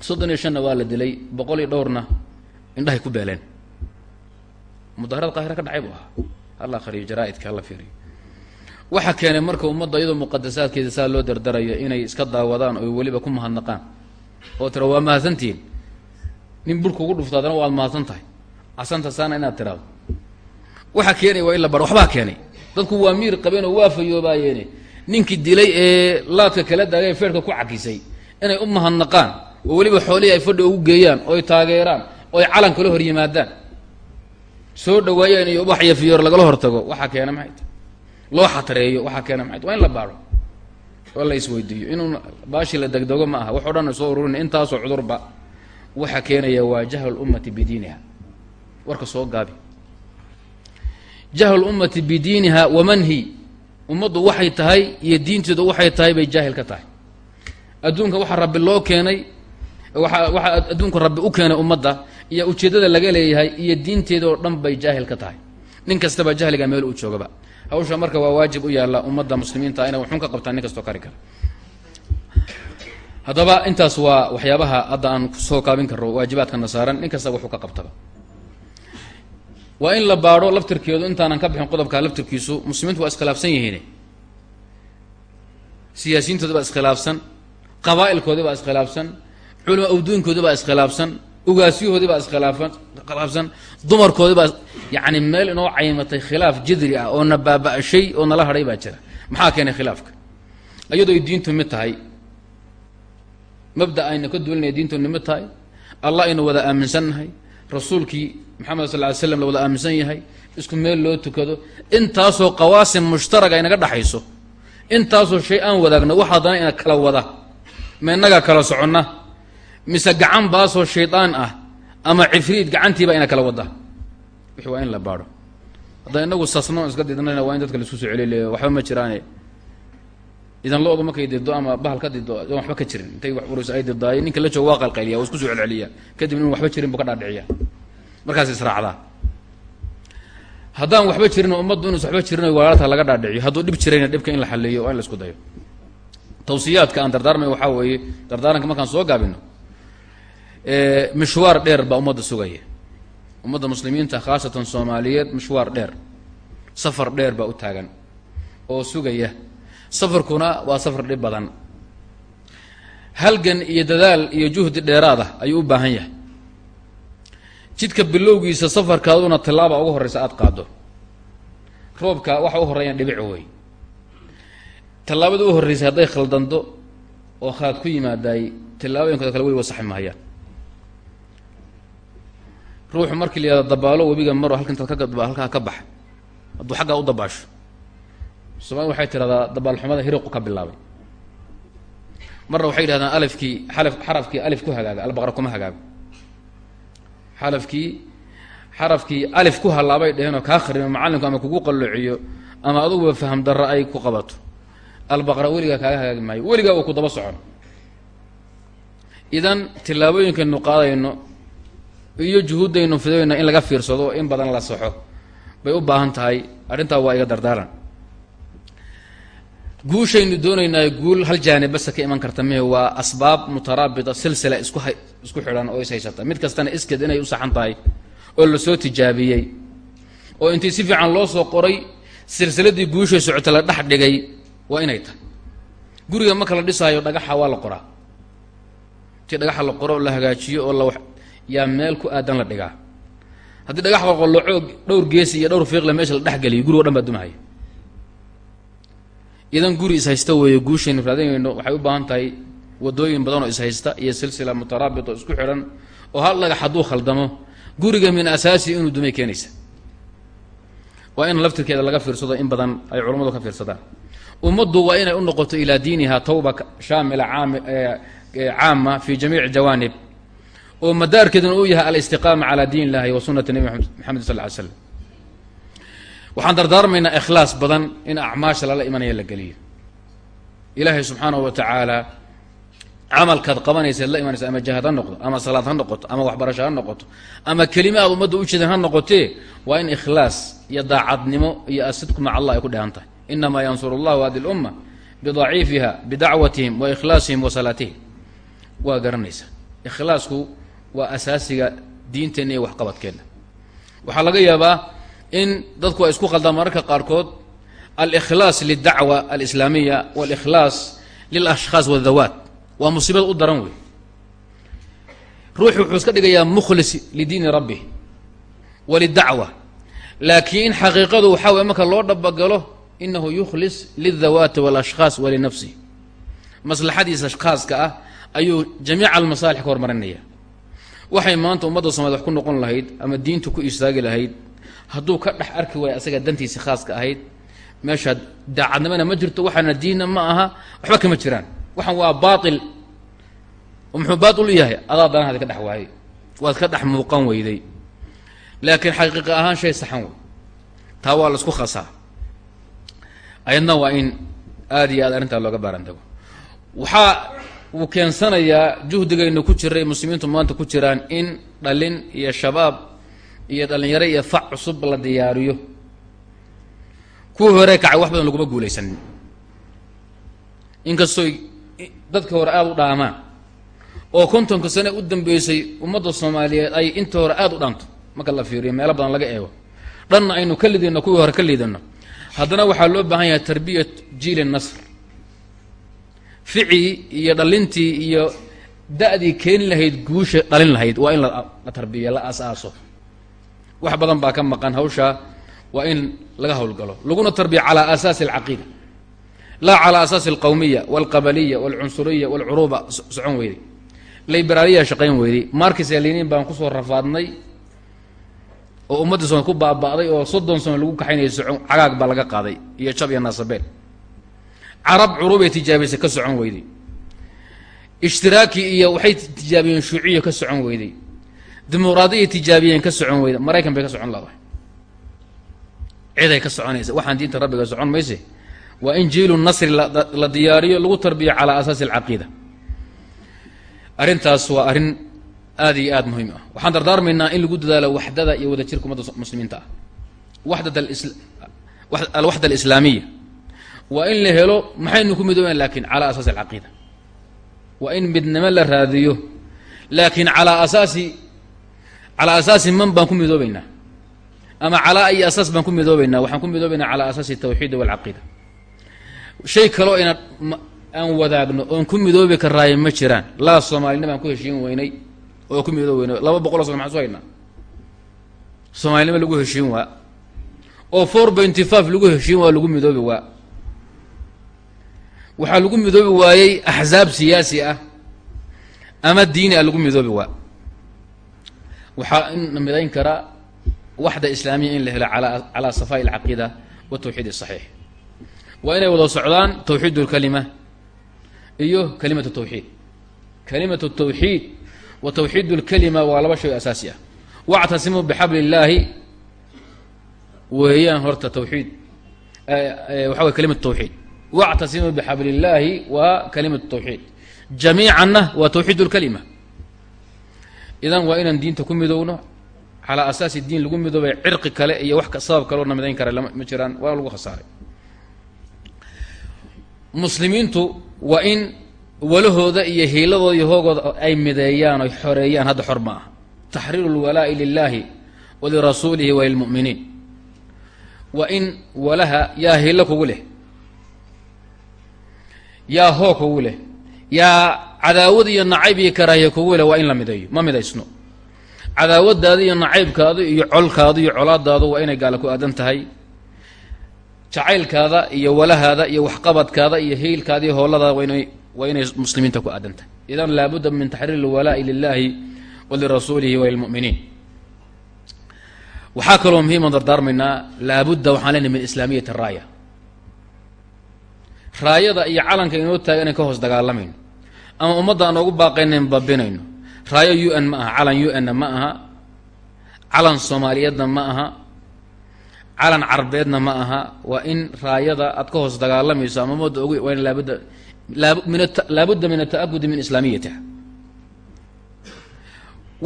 soddon iyo shanna waa la dilay boqol iyo dhowrna indhahay ku beeleen. Mudaharad qaahira ka dhacay buu ahaa. Halla akhriyo jaraaidka halla fiiriyo. Waxa keenay marka ummadda iyadoo muqadasaadkeeda saa loo dardarayo inay iska daawadaan oo weliba ku mahadnaqaan. Oo tira waa mahadsantihiin nin burka ugu dhufto adana waad mahadsan tahay. Casanta saana inaad tiraado waxa keenay waa in la baro waxbaa keenay. Dadku waa miir qabeen oo waa fayoobaayeen ninkii dilay ee laadka kala daagay feerhka ku cakisay inay u mahadnaqaan oo weliba xoolihii ay fadhi ugu geeyaan oy taageeraan oy calan kala hor yimaadaan. Soo dhawaayaan iyo ubax iyo fiyoor lagala hortago waxaa keena maxay? Tahay loo xatareeyo waxaa keena maxay? Waa in la baaro oo la isweydiiyo inuu baashi la degdego ma aha. Wax o dhan soo ururin intaasoo cudurba waxa keenaya waa jahl ummati bidiiniha. Warka soo gaabi jahl ummati bidiiniha wamanhi ummaddu waxay tahay iyo diinteedu waxay tahay bay jaahil ka tahay. Adduunka waxaa rabbi loo keenay waa waxaa adduunka rabbi u keenay ummadda iyo ujeeddada laga leeyahay iyo diinteeda oo dhan bay jaahil ka tahay. Nin kastaba jahliga meel uu joogaba. Hawsha marka waa waajib u yaalla ummadda muslimiinta inay waxun ka qabtaan nin kastoo kari kara haddaba intaas waa waxyaabaha hadda aan ku soo kaabin karo waajibaadkana saaran nin kastaba wuxuu ka qabtaba. Waa in la baadho laftirkeedu intaanan ka bixin qodobkaa laftirkiisu muslimiintu waa iskhilaafsan yihiin. Siyaasiyiintooda baa iskhilaafsan qabaa'ilkoodii baa iskhilaafsan culama awduunkoodii baa iskhilaafsan ugaasyahoodii baa iskhilaafan khilaafsan dumarkoodii baa yacni meel inoo caymatay khilaaf jidri ah oo na baaba-shay oo nala hadhay baa jira. Maxaa keenay khilaafka? Iyadoo ay diintu mid tahay mabda ayna ka duulinaya diintoodna mid tahay. Allah aynu wada aaminsannahay. Rasuulkii maxamed sal ly slam la wada aaminsan yahay. Isku meel loo tukado. Intaasoo qawaasim mushtaraga inaga dhaxayso. Intaasoo shay aan wadaagno wax haddana ina kala wada. Ma innagaa kala soconna. Mise gacan baasoo shaydaan ah ama cifriid gacantiiba ina kala wada. Wixi waa in la baadho. Haddaan inagu sasno iska didnayna waa in dadka la isku soo celiyle waxba ma jiraane idan lo-du markay dido ama bahal ka dido oon waxba ka jirin. Intay wax urus ay didaaye ninka la joogo waa qalqayliya waa isku soo celceliya. Kadib inu waxba jirin buu ka dhaadhiciya. Markaas israacdaa haddaan waxba jirin ummaddu inuus waxba jirin walaalta laga dhaadhiciyo. Hadduu dhib jirayna dhibka in la xaliyo waa in la isku dayo. Tawsiyaadka aan dardaarmay waxaa weeye dardaaranka markaan soo gaabino mishwaar dheer baa ummadda sugaya. Ummadda muslimiinta khaasatan soomaaliyeed mishwaar dheer safar dheer baa u taagan oo sugaya safarkuna waa safar dhib badan. Halgan iyo dadaal iyo juhdi dheeraad ah ayuu u baahan yahay. Jidka bilowgiisa safarkaaduna tallaaba ugu horreysa aada qaado roobka waxa u horreeyaan dhibic wey tallaabada u horreysay hadday khaldanto oo khalad ku yimaadaay tallaabooyinkooda kale weli wasaxi mahayaan ruuxu markii la yihahdo dabaalo webiga maro halka intaad ka halkaa ka bax hadduu xaggaa u dabaasho soomaalida waxay tidhahdaa dabaalxumada hiriqu ka bilaabay. Marna waxay yidhahdaan alifkii xalaf xarafkii alif ku hagaaga albaqra kuma hagaago xalafkii xarafkii alif ku hallaabay dheheenoo kaa kharimo macallinku ama kugu qalloociyo ama aduguba faham darro ay ku qabato. Albaqra weligaa kaaga hagaagi maayo weligaa uu ku daba socon. Idan tillaabooyinkaynu qaadayno iyo juhuuddaynu fidayno in laga fiirsado in badan la saxo bay u baahan tahay arrintaa waa iga dardaaran guushaynu doonaynaa guul hal jaanib basa ka iman karta mihe waa asbaab mutaraabita silsila isku isku xidhan oo is haysata. Mid kastana iskeed inay u saxan tahay oo la soo tijaabiyey oo intii si fiican loo soo qoray silsiladii guushay socota la dhex dhigay waa inay tahay. Guriga marka la dhisaayo dhagaxa waa la qoraa. Intii dhagaxa la qoro oo la hagaajiyo oo la yaa meel ku aadan la dhigaa. Haddii dhagax qolqolloco dhowr geesi iyo dhowr fiiqle meesha la dhexgeliyo gurigo dhan baa dumahaya idan guri ishaysta weeye guushaynu raadinayno waxay u baahan tahay wadooyin badan oo ishaysta iyo silsila mutaraabit oo isku xidhan oo hal dhagax hadduu khaldamo. Guriga min asaasi inuu dumay keenaysa. Waa in laftirkeeda laga fiirsado in badan ay culammadu ka fiirsadaan. Ummaddu waa inay u noqoto ilaa diiniha tawba shaamila caama fi jamiici jawaanib. Oo madaarkeeduna uu yahay alistiqaama calaa diin illahi wa sunati nebi maxamed sal ly slam waxaan dardaarmaynaa ikhlaas badan in acmaasha lala imanaya la geliyo. Ilaahay subxaanahu wa tacaala camalkaad qabanaysa la imanaysa ama jahad ha noqdo ama salaad ha noqoto ama waxbarasho ha noqoto ama kelima aad ummadda u jeedan ha noqotee waa in ikhlaas iyo daacadnimo iyo asidku maca allah ay ku dhehan tahay. Inamaa yansuru allahu hadi lumma bidaciifiha bidacwatihim wa ikhlaasihim wa salaatihim. Waa garanaysa. Ikhlaasku waa asaasiga diinteenna iyo waxqabadkeenna waxaa laga yaabaa in dadku ay isku khaldaan mararka qaarkood alkhlaas lildacwa alislaamiya walikhlaas lilashkhaas wadawaat waa musiibada u daran wey ruuxu wuxuu iska dhigayaa mukhlis lidiini rabbih walidacwa laakiin xaqiiqadu waxaa weye marka loo dhabagalo inahu yukhlis lildawaati walashkhaas walinafsih maslaxadiisa ashkhaaska ah ayuu jamiica almasaalix ka hormarinaya waxay maanta ummadda soomaliya wax ku noqon lahayd ama diintu ku istaagi lahayd hadduu ka dhex arki waayo asaga dantiisi khaaska ahayd meeshaa daacadnimana ma jirto waxaana diinna ma aha waxba kama jiraan. Waxaan waa baail muxuu baail u yahay? Adaa danahaadi ka dhex waayey waad ka dhex muuqan weyday. Laakiin xaqiiqa ahaan shay saxan wey. Taa waa la isku khasaa. Ayadna waa in aada iyo aad arrintaa looga baarantago waxaa uu keensanayaa juhdigaynu ku jiray muslimiintu maanta ku jiraan in dhalin iyo shabaab iyo dhallinyaro iyo fac cusub la diyaariyo. Kuwii hore kacay wax badan laguma guulaysanin. Inkastooy dadka hore aada u dhaamaan oo kontonka sane u dambeysay ummadda soomaaliyeed ay inta hore aada u dhaanto marka la fiiriyo meelo badan laga eego. Dhanna aynu ka lidino kuwii hore ka liidano haddana waxaa loo baahan yahay tarbiyat jiili nasr. Ficii iyo dhalintii iyo da-dii keeni lahayd guusha dhalin lahayd waa in la tarbiya la as-aaso wax badan baa ka maqan hawshaa waa in laga hawlgalo laguna tarbiya calaa asaasi alcaqiida. Laa calaa asaasi alqawmiya walqabaliya walcunsuriya walcuruuba socon weyday liberaaliya shaqayn weyday markis elinin baan ku soo rafaadnay oo ummaddii sooma ku baaba'day oo soddon sano lagu kaxaynaya socon cagaag baa laga qaaday iyo jab iyo naasabeel carab curuubay tijaabisay ka socon weyday ishtiraaki iyo waxay tijaabiyeen shuuciya ka socon weyday dimuqraadiya tijaabiyeen ka socon weyda. Maraykan bay ka socon laadahay ciday ka soconaysa. Waxaan diinta rabbiga socon mayse. Waa in jiilu nasri la diyaariyo lagu tarbiyo calaa asaasi alcaqiida arrintaas waa arrin aad iyo aad muhiim ah. Waxaan dardaarmaynaa in lagu dadaalo waxdada iyo wadajirka ummadda muslimiinta ah. Waxdat alwaxda alislaamiya. Waa in la helo maxaynu ku midooben laakiin calaa asaasi alcaqiida waa in midnimo la raadiyo laakiin calaa asaasi calaa asaasi man baan ku midoobeynaa ama calaa ayi asaas baan ku midoobeynaa waxaan ku midoobeynaa calaa asaasi tawxiid walcaqiida shay kaloo ina aan wadaagno oon ku midoobi karaaye ma jiraan laa soomaalinimo aan ku heshiin weynay oo ku midoob weynay laba boqol o sano maxaan su haynaa soomaalinimo lagu heshiin waa oo four pointy five lagu heshiin waa lagu midoobi waa waxaa lagu midoobi waayey axzaab siyaasi ah ama diini ah lagu midoobi waa waxaa in midayn kara waxda islaamiya in la helo ala calaa safaa alcaqiida watawxiid asaxiix waa inay wada socdaan tawxiid lkalima iyo kalimatu tawxiid. Kalimatu tawxiid wa tawxiid lkalima waa laba shay oo asaasi ah. Wactasimuu bixabli illaahi weeyaan horta tawxiid waxa way kalimatu tawxiid. Wactasimuu bixabli illaahi waa kalimatu tawxiid. Jamiicanna waa tawxiid lkalima idan waa inaan diinta ku midowno calaa asaasi diin lagu midoobay cirqi kale iyo wax sabab kaloo na midayn kara ma jiraan waana lagu khasaaray muslimiintu waa in walahooda iyo hiiladooda iyo hoogooda ay mideeyaan oy xoreeyaan hadda xor ma aha. Taxriiru lwalaa'i lilaahi wa lirasuulihi wa lilmu'miniin. Waa in walaha yaa hiilo kugu leh yaa hoog kugu leh yaa cadaawad iyo nacayb iyo karaahiya kugu leh waa in la mideeyo. Ma midaysno cadaawadaada iyo nacaybkaadu iyo colkaadu iyo colaadaadu waa inay gaala ku aadan tahay. Jacaylkaada iyo walahaada iyo waxqabadkaada iyo hiilkaada iyo hooladaada waa inay waa inay muslimiinta ku aadan tahay. Idan laabudda min taxriir lwalaa'i lilaahi wa lirasuulihi wa waxaa kaloo muhiiman dardaarmaynaa laabudda waxaan leenahay min islaamiyati raaya. Raayada iyo calanka inoo taaga inay ka hoos dagaalamayno ama ummadda aan oogu baaqaynayn babinayno raayo u n ma aha calan u n-na ma aha calan soomaaliyeedna ma aha calan carbeedna ma aha. Waa in raayada aad ka hoos dagaalamayso ama ummadda og waa in laabudda min laabudda min islaamiyatiha.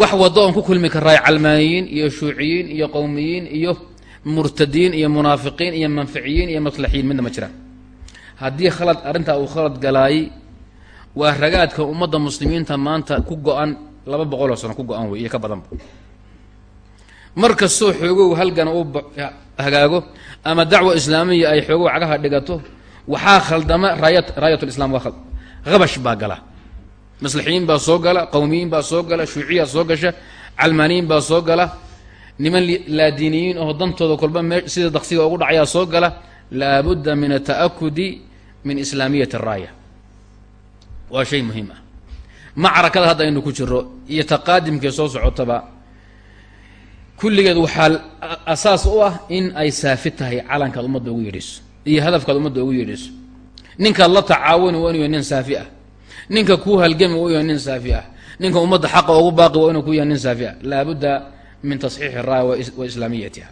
Wax waddo oon ku kulmi karaay calmaaniyiin iyo shuuciyiin iyo qowmiyiin iyo murtadiin iyo munaafiqiin iyo manficiyiin iyo maslaxiyiin midna ma jiraan. Haddii khalad arrintaa uu khalad galaayay waa ragaadka ummadda muslimiinta maanta ku go-an laba boqoloo sano ku go-an wey iyo ka badanba mar kastoo xoogow halgan u hagaago ama dacwa islaamiya ay xoogo cagaha dhigato waxaa khaldama raayat raayat lislam waa habash baa gala. Maslixiyiin baa soo gala qowmiyiin baa soo gala shuuciya soo gasha calmaaniyiin baa soo gala niman laadiiniyiin oo dantooda kolba me sida daqsiga ugu dhacayaa soo gala laabudda min ata'akudi min islaamiyati araaya waa shay muhiim ah. Macrakada hadda aynu ku jiro iyo taqaadimkee soo socotaba kulligeed waxaa asaas u ah in ay saafi tahay calankaad ummadda ugu yeedhayso iyo hadafkaad ummadda ugu yeedhayso ninkaad la tacaawani waa inu yahay nin saafi ah. Ninka kuu halgami waa yahay nin saafi ah. Ninka ummadda xaqa ugu baaqi waa inuu ku yahay nin saafi ah. Laabudda min tasxiixi raaya wa islaamiyatiha.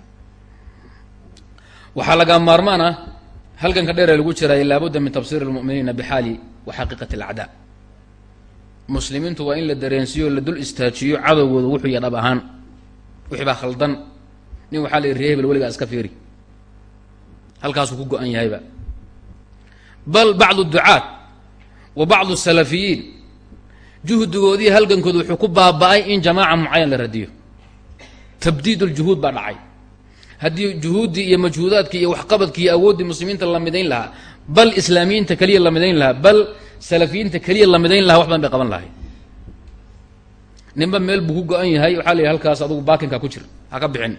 Waxaa laga maarmaan ah halganka dheeree lagu jiraay laabudda min tabsiiri lmu'miniina bixaali wa xaqiiqati alacdaa. Muslimiintu waa in la dareensiiyo la dul istaajiyo cadowgooda wuxuu ya dhab ahaan wixii baa khaldan nin waxaa la yidhi hebel weligaa iska fiiri. Halkaasuu ku go-an yahayba. Bal bacdu ducaat wa bacdu salafiyiin juhdigoodii halgankooda wuxuu ku baaba-ay in jamaaca mucayan la radiyo. Tabdiid uljuhuud baa dhacay. Haddii juhuuddii iyo majhuudaadkii iyo waxqabadkii iyo awooddii muslimiinta la midayn lahaa bal islaamiyiinta keliya la midayn lahaa bal salafiyiinta keliya la midayn lahaa wax badan bay qaban lahay ninba meel buu ku go-an yahay waxaa la yidhi halkaas adugu baakinka ku jira ha ka bixin.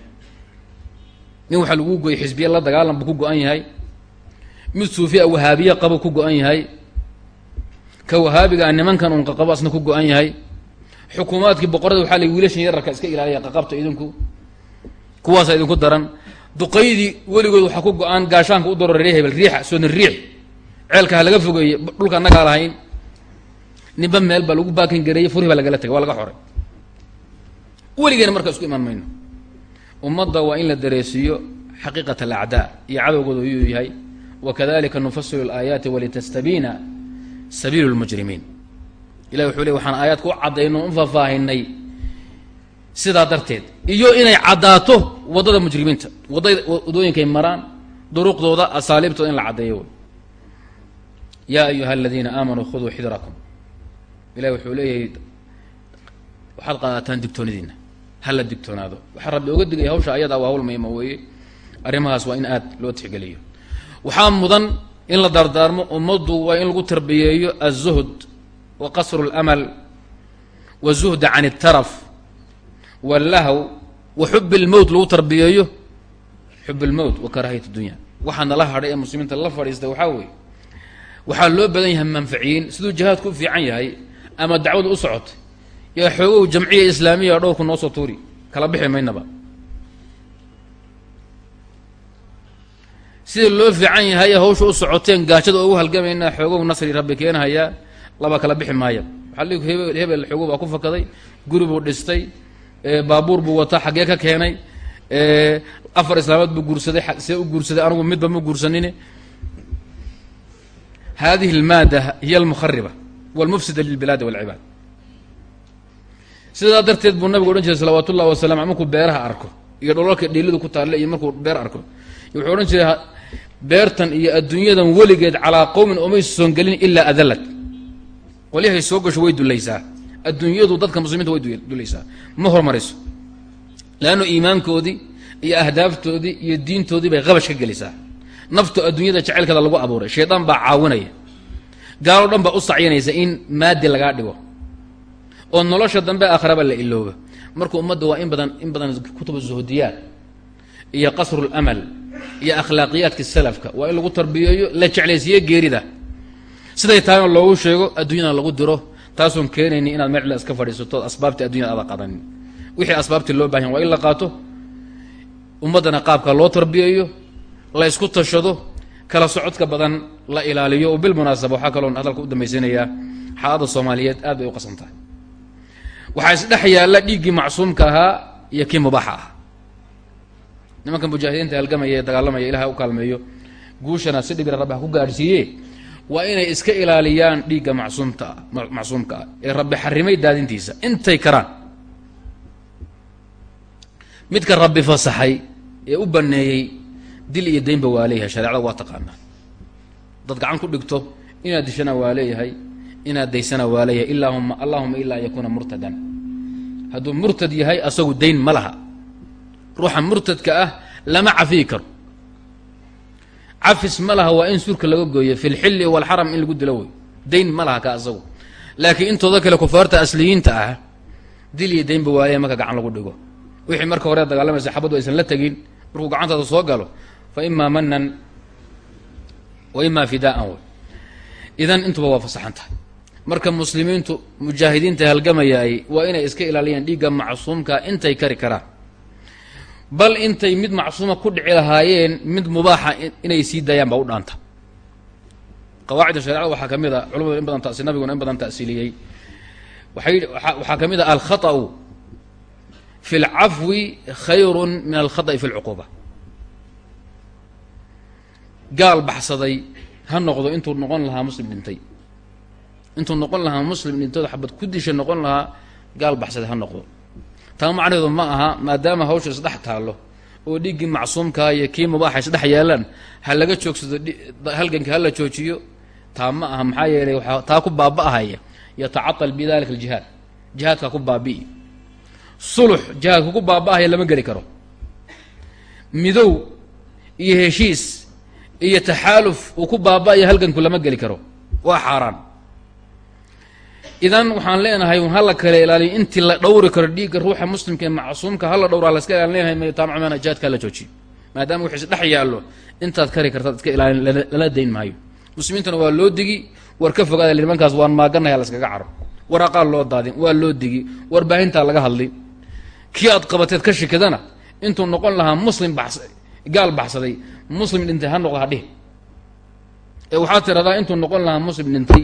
Nin waxaa lagu goyay xisbiya la dagaalan buu ku go-an yahay. Mid suufiya wahaabiye qabo ku go-an yahay. Ka wahaabiga nimankan un qaqabo asna ku go-an yahay. Xukuumaadkii boqorada waxaa la wiilashan yararka iska ilaaliya qaqabta idinku kuwaasa idinku daran duqaydii weligood waxaa ku go'aan gaashaanka u daro ree hebel riixa soodin riix. Ceelka laga fogeeye dhulka annagaa lahayn. Ninba meel baa lagu baakin gareeyey furhi baa lagala tegay waa laga xoray weligeena marka isku imaan mayno. Ummadda waa in la dareesiiyo xaqiiqat alacdaa iyo cadowgooda yuu yahay. Wakadalika nufasilu alaayaati walitastabiina sabiilu lmujrimiin ilahi wuxuu ley waxaan aayaadka u caddayno u faahfaahinay sidaa darteed iyo inay caddaato waddada mujrimiinta waddada wadooyinkay maraan duruqdooda asaaliibtooda in la caddeeyo wy yaa ayuha aladiina aamanuu khuduu xidrakum ilahi wuxuu leeyahay waxaad qaadataan digtoonidiina hala digtoonaado waxaa rabbi oga digaya hawsha ayadaa waa hawl mayma weeye arrimahaas waa in aad loo tixgeliyo waxaa mudan in la dardaarmo ummaddu waa in lagu tarbiyeeyo aلzuhd wa qasru اlamal wazuhda can اtaraf wاllahw wa xub اlmowt lagu tarbiyeeyo xub اlmowt wa karaahiyat اdunya waxaa nala hadhay ee muslimiinta la fadhiistay waxaa weeye waxaa loo badan yahay manfaciyiin siduu jihaadku u fiican yahay ama dacwadu u socotay yaa xoogow jamciya islaamiya dhowrku noo soo tuuri kala bixi maynaba sida loo fiican yahay hawsha u socoteen gaajada ugu halgamaynaa xoogow nasri rabbi keenhayaa laba kala bixi maaya waxaa li hebel hebel xoogow baa ku fakaday guri buu dhistay baabuur buu wataa xaggee ka keenay afar islaamood buu guursaday see u guursaday anigu midba ma guursanine hadihi اlmaada hiy almukhariba wاlmufsida lilbilaadi wاlcibaad sidaa darteed buu nabigu odhan jiray salawaat ullahi wasalam markuu beeraha arko iyo dholalka dhiilidu ku taalle iyo markuu beer arko wuxuu odhan jiray beertan iyo adduunyadan weligeed calaa qowmin omay soon gelin ilaa adalad qolyahay soo gasho way dulaysaa adduunyadu dadka muslimiinta way dulaysaa ma hormariso leannu iimaankoodii iyo ahdaaftoodii iyo diintoodii bay qabash ka gelisaa. Naftu adduunyada jacaylkeeda lagu abuuray. Shaydaan baa caawinaya. Gaaloo dhan baa u sacyanaysa in maadi lagaa dhigo. Oo nolosha dambe akhraba la ilooba marka ummadda waa in badan in badan kutubu zuhdiyaat iyo qasru lamal iyo akhlaaqiyaadka salafka. Waa in lagu tarbiyeeyo la jeclaysiiyo geerida. Siday tahayna loogu sheego adduunyadana lagu diro taasoon keenayni inaad mecla iska fadhiisato asbaabtii addunyada aada qadanin. Wixii asbaabtii loo baahan waa in la qaato ummaddana qaabka loo tarbiyeeyo la isku tashado kala socodka badan la ilaaliyo oo bilmunaasaba waxaa kaloon hadalka u dambaysanayaa xaalada soomaaliyeed aad bay u qasan tahay. Waxaa isdhex yaalla dhiiggii macsuumka ahaa iyo kii mubaaxa ah nimanka mujaahidiinta halgamaya ee dagaalamaya ilahay u kaalmeeyo guushana si dhibira rabbi ha ku gaadhsiiye waa inay iska ilaaliyaan dhiigga macsuumta macsuumka ah ee rabbi xarimay daadintiisa. Intay karaan. Midka rabbi fasaxay ee u baneeyey dil iyo daynba waa leeyahay shareecada waa taqaanaa. Dad gacan ku dhigto inaad dishana waa leeyahay inaad daysana waa leeyahay. Ilaahuma allahuma ilaa an yakuuna murtadan. Hadduu murtad yahay asagu dayn ma laha. Ruuxa murtadka ah lama cafiyi karo cafis ma laha waa in surka laga gooyo fi lxilli walxaram in lagu dilo wey. Dayn ma laha ka asagu. Laakiin intooda kale kufaarta asliyiinta ah dil iyo daynba waaye marka gacan lagu dhigo. Wixii marka hore dagaalamaysa xabaddu aysan la tegin markuu gacantaada soo galo fa imaa manan wa imaa fidaa'an wey. Idan intuba waa fasaxan tahay. Marka muslimiintu mujaahidiinta halgamayaay waa inay iska ilaaliyaan dhiigga macsuumka intay kari karaan bal intay mid macsuuma ku dhici lahaayeen mid mubaaxa inay sii daayaan baa u dhaanta qawaacida shareecada waxaa ka mid a culamadu in badan tasi nabiguna in badan ta'siiliyey waay waxaa ka mid a alkhaطأu fi اlcafwi khayru min alkhaطأi fi اlcuquba gaal baxsaday ha noqdo intuu noqon lahaa muslim dhintay intuu noqon lahaa muslim dhintooda xabad ku disha noqon lahaa gaal baxsaday ha noqdo taa macnaheedu ma aha maadaama hawsha isdhex taallo oo dhiiggii macsuumkaa iyo kii mubaaxa isdhex yeelaan ha laga joogsado halganka hala joojiyo taa ma aha maxaa yeelay waxaa taa ku baaba'ahaya yatacatal bidalika aljihaad. Jihaadkaa ku baabi'i. Sulux jihaadka ku baaba'ahaya lama geli karo. Midow iyo heshiis iyo taxaaluf uu ku baaba'ayo halganku lama geli karo. Waa xaaraan idan waxaan leenahay hala kale ilaaliyo intii la dhowri karo dhiigga ruuxa muslimka ee macsuumka hala dhowraa la iska ilaalin leenahay mtaamcumana jihaadka hala joojiyo. Maadaama wixiis dhex yaallo intaad kari kartaad iska ilaalin lala dayn maayo. Muslimiintana waa loo digi war ka fogaada nimankaas waan maaganaya laskaga caro. Waraqaa loo daadin waa loo digi warbaahintaa laga hadli. Kii aad qabateed ka shikidana intuu noqon lahaa muslim bas gaal baxsaday muslim dhintay ha noqdo hadhihi ee waxaad tiradaa intuu noqon lahaa muslim dhintay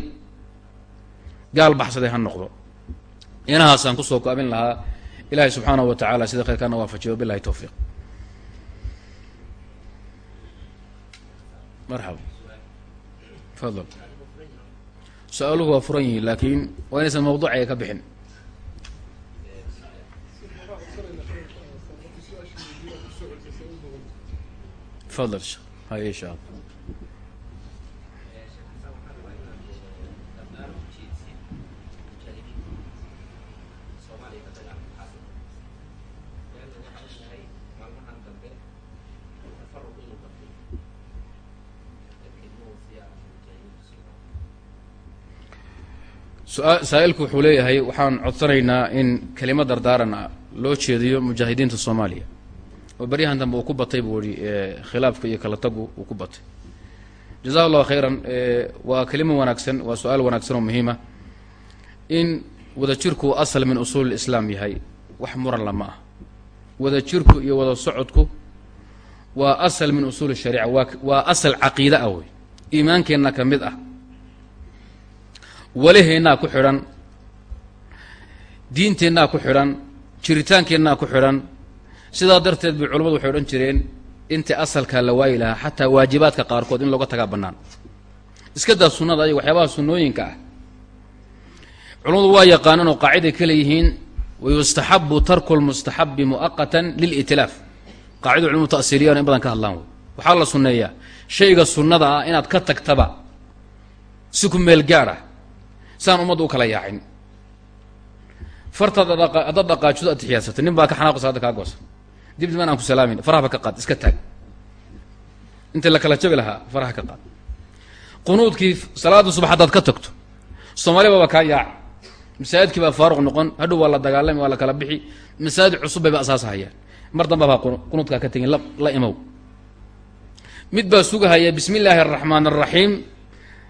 gaal baxsaday ha noqdo. Inahaasaan ku soo koobin lahaa ilaahay subxaanahu wa tacaala sida khayrkaana waafajiyo bilahi towfiiq marxaba. Fadal. Su'aaluhu waa furan yihiin laakiin waa inaysan mawduucaya ka bixin. Fadal hay insha allah saa-ilku wuxuu leeyahay waxaan codsanaynaa in kelimo dardaaran loo jeediyo mujaahidiinta soomaaliya. Oo baryahan dambe uu ku batay buu ihi khilaafka iyo kala tagu uu ku batay. Jazahu allahu khayran waa kelimo wanaagsan waa su'aal wanaagsan oo muhiima. In wadajirku asal min usuul islaam yahay wax muran lama ah wadajirku iyo wada socodku waa asal min usuul shariica waa waa asal caqiide ah wey. Iimaankeenna ka mid ah walaheennaa ku xidhan diinteennaa ku xidhan jiritaankeenaa ku xidhan. Sidaa darteed bay culamadu waxay odhan jireen intii asalkaa la waayi lahaa xataa waajibaadka qaarkood in looga tagaa bannaan. Iska daa sunnada iyo waxyaabaha sunnooyinka ah. Culamadu waa yaqaanaan oo qaaciday ka leeyihiin wayustaxabu tarku lmustaxabi mu'aqatan lilitilaaf. Qaacida culamadu ta'siiriyaan in badan ka hadlaan wey waxaa la sunneeyaa shayga sunnada ah inaad ka tagtaba si ku meel gaadh ah saan ummadda u kala yaacin. Fartaad haddaad dhaqaajido atixiyaadsatay nin baa ka xanaaqo salaada kaa goosa dib diman aan ku salaamin farahaba ka qaad iska taag. Intii la kala jabi lahaa faraha ka qaad. Qunuudkii salaada subax haddaad ka tagto soomaaliya baaba kaa yaac. Masaajidkii baa faaruq noqon hadhow waa la dagaalami waa la kala bixi. Masaajid cusub bayba asaas hayaan mar damba baa qunuudkaa ka tegin la imow. Mid baa sugahaya bismi illaahi araxmaan araxiim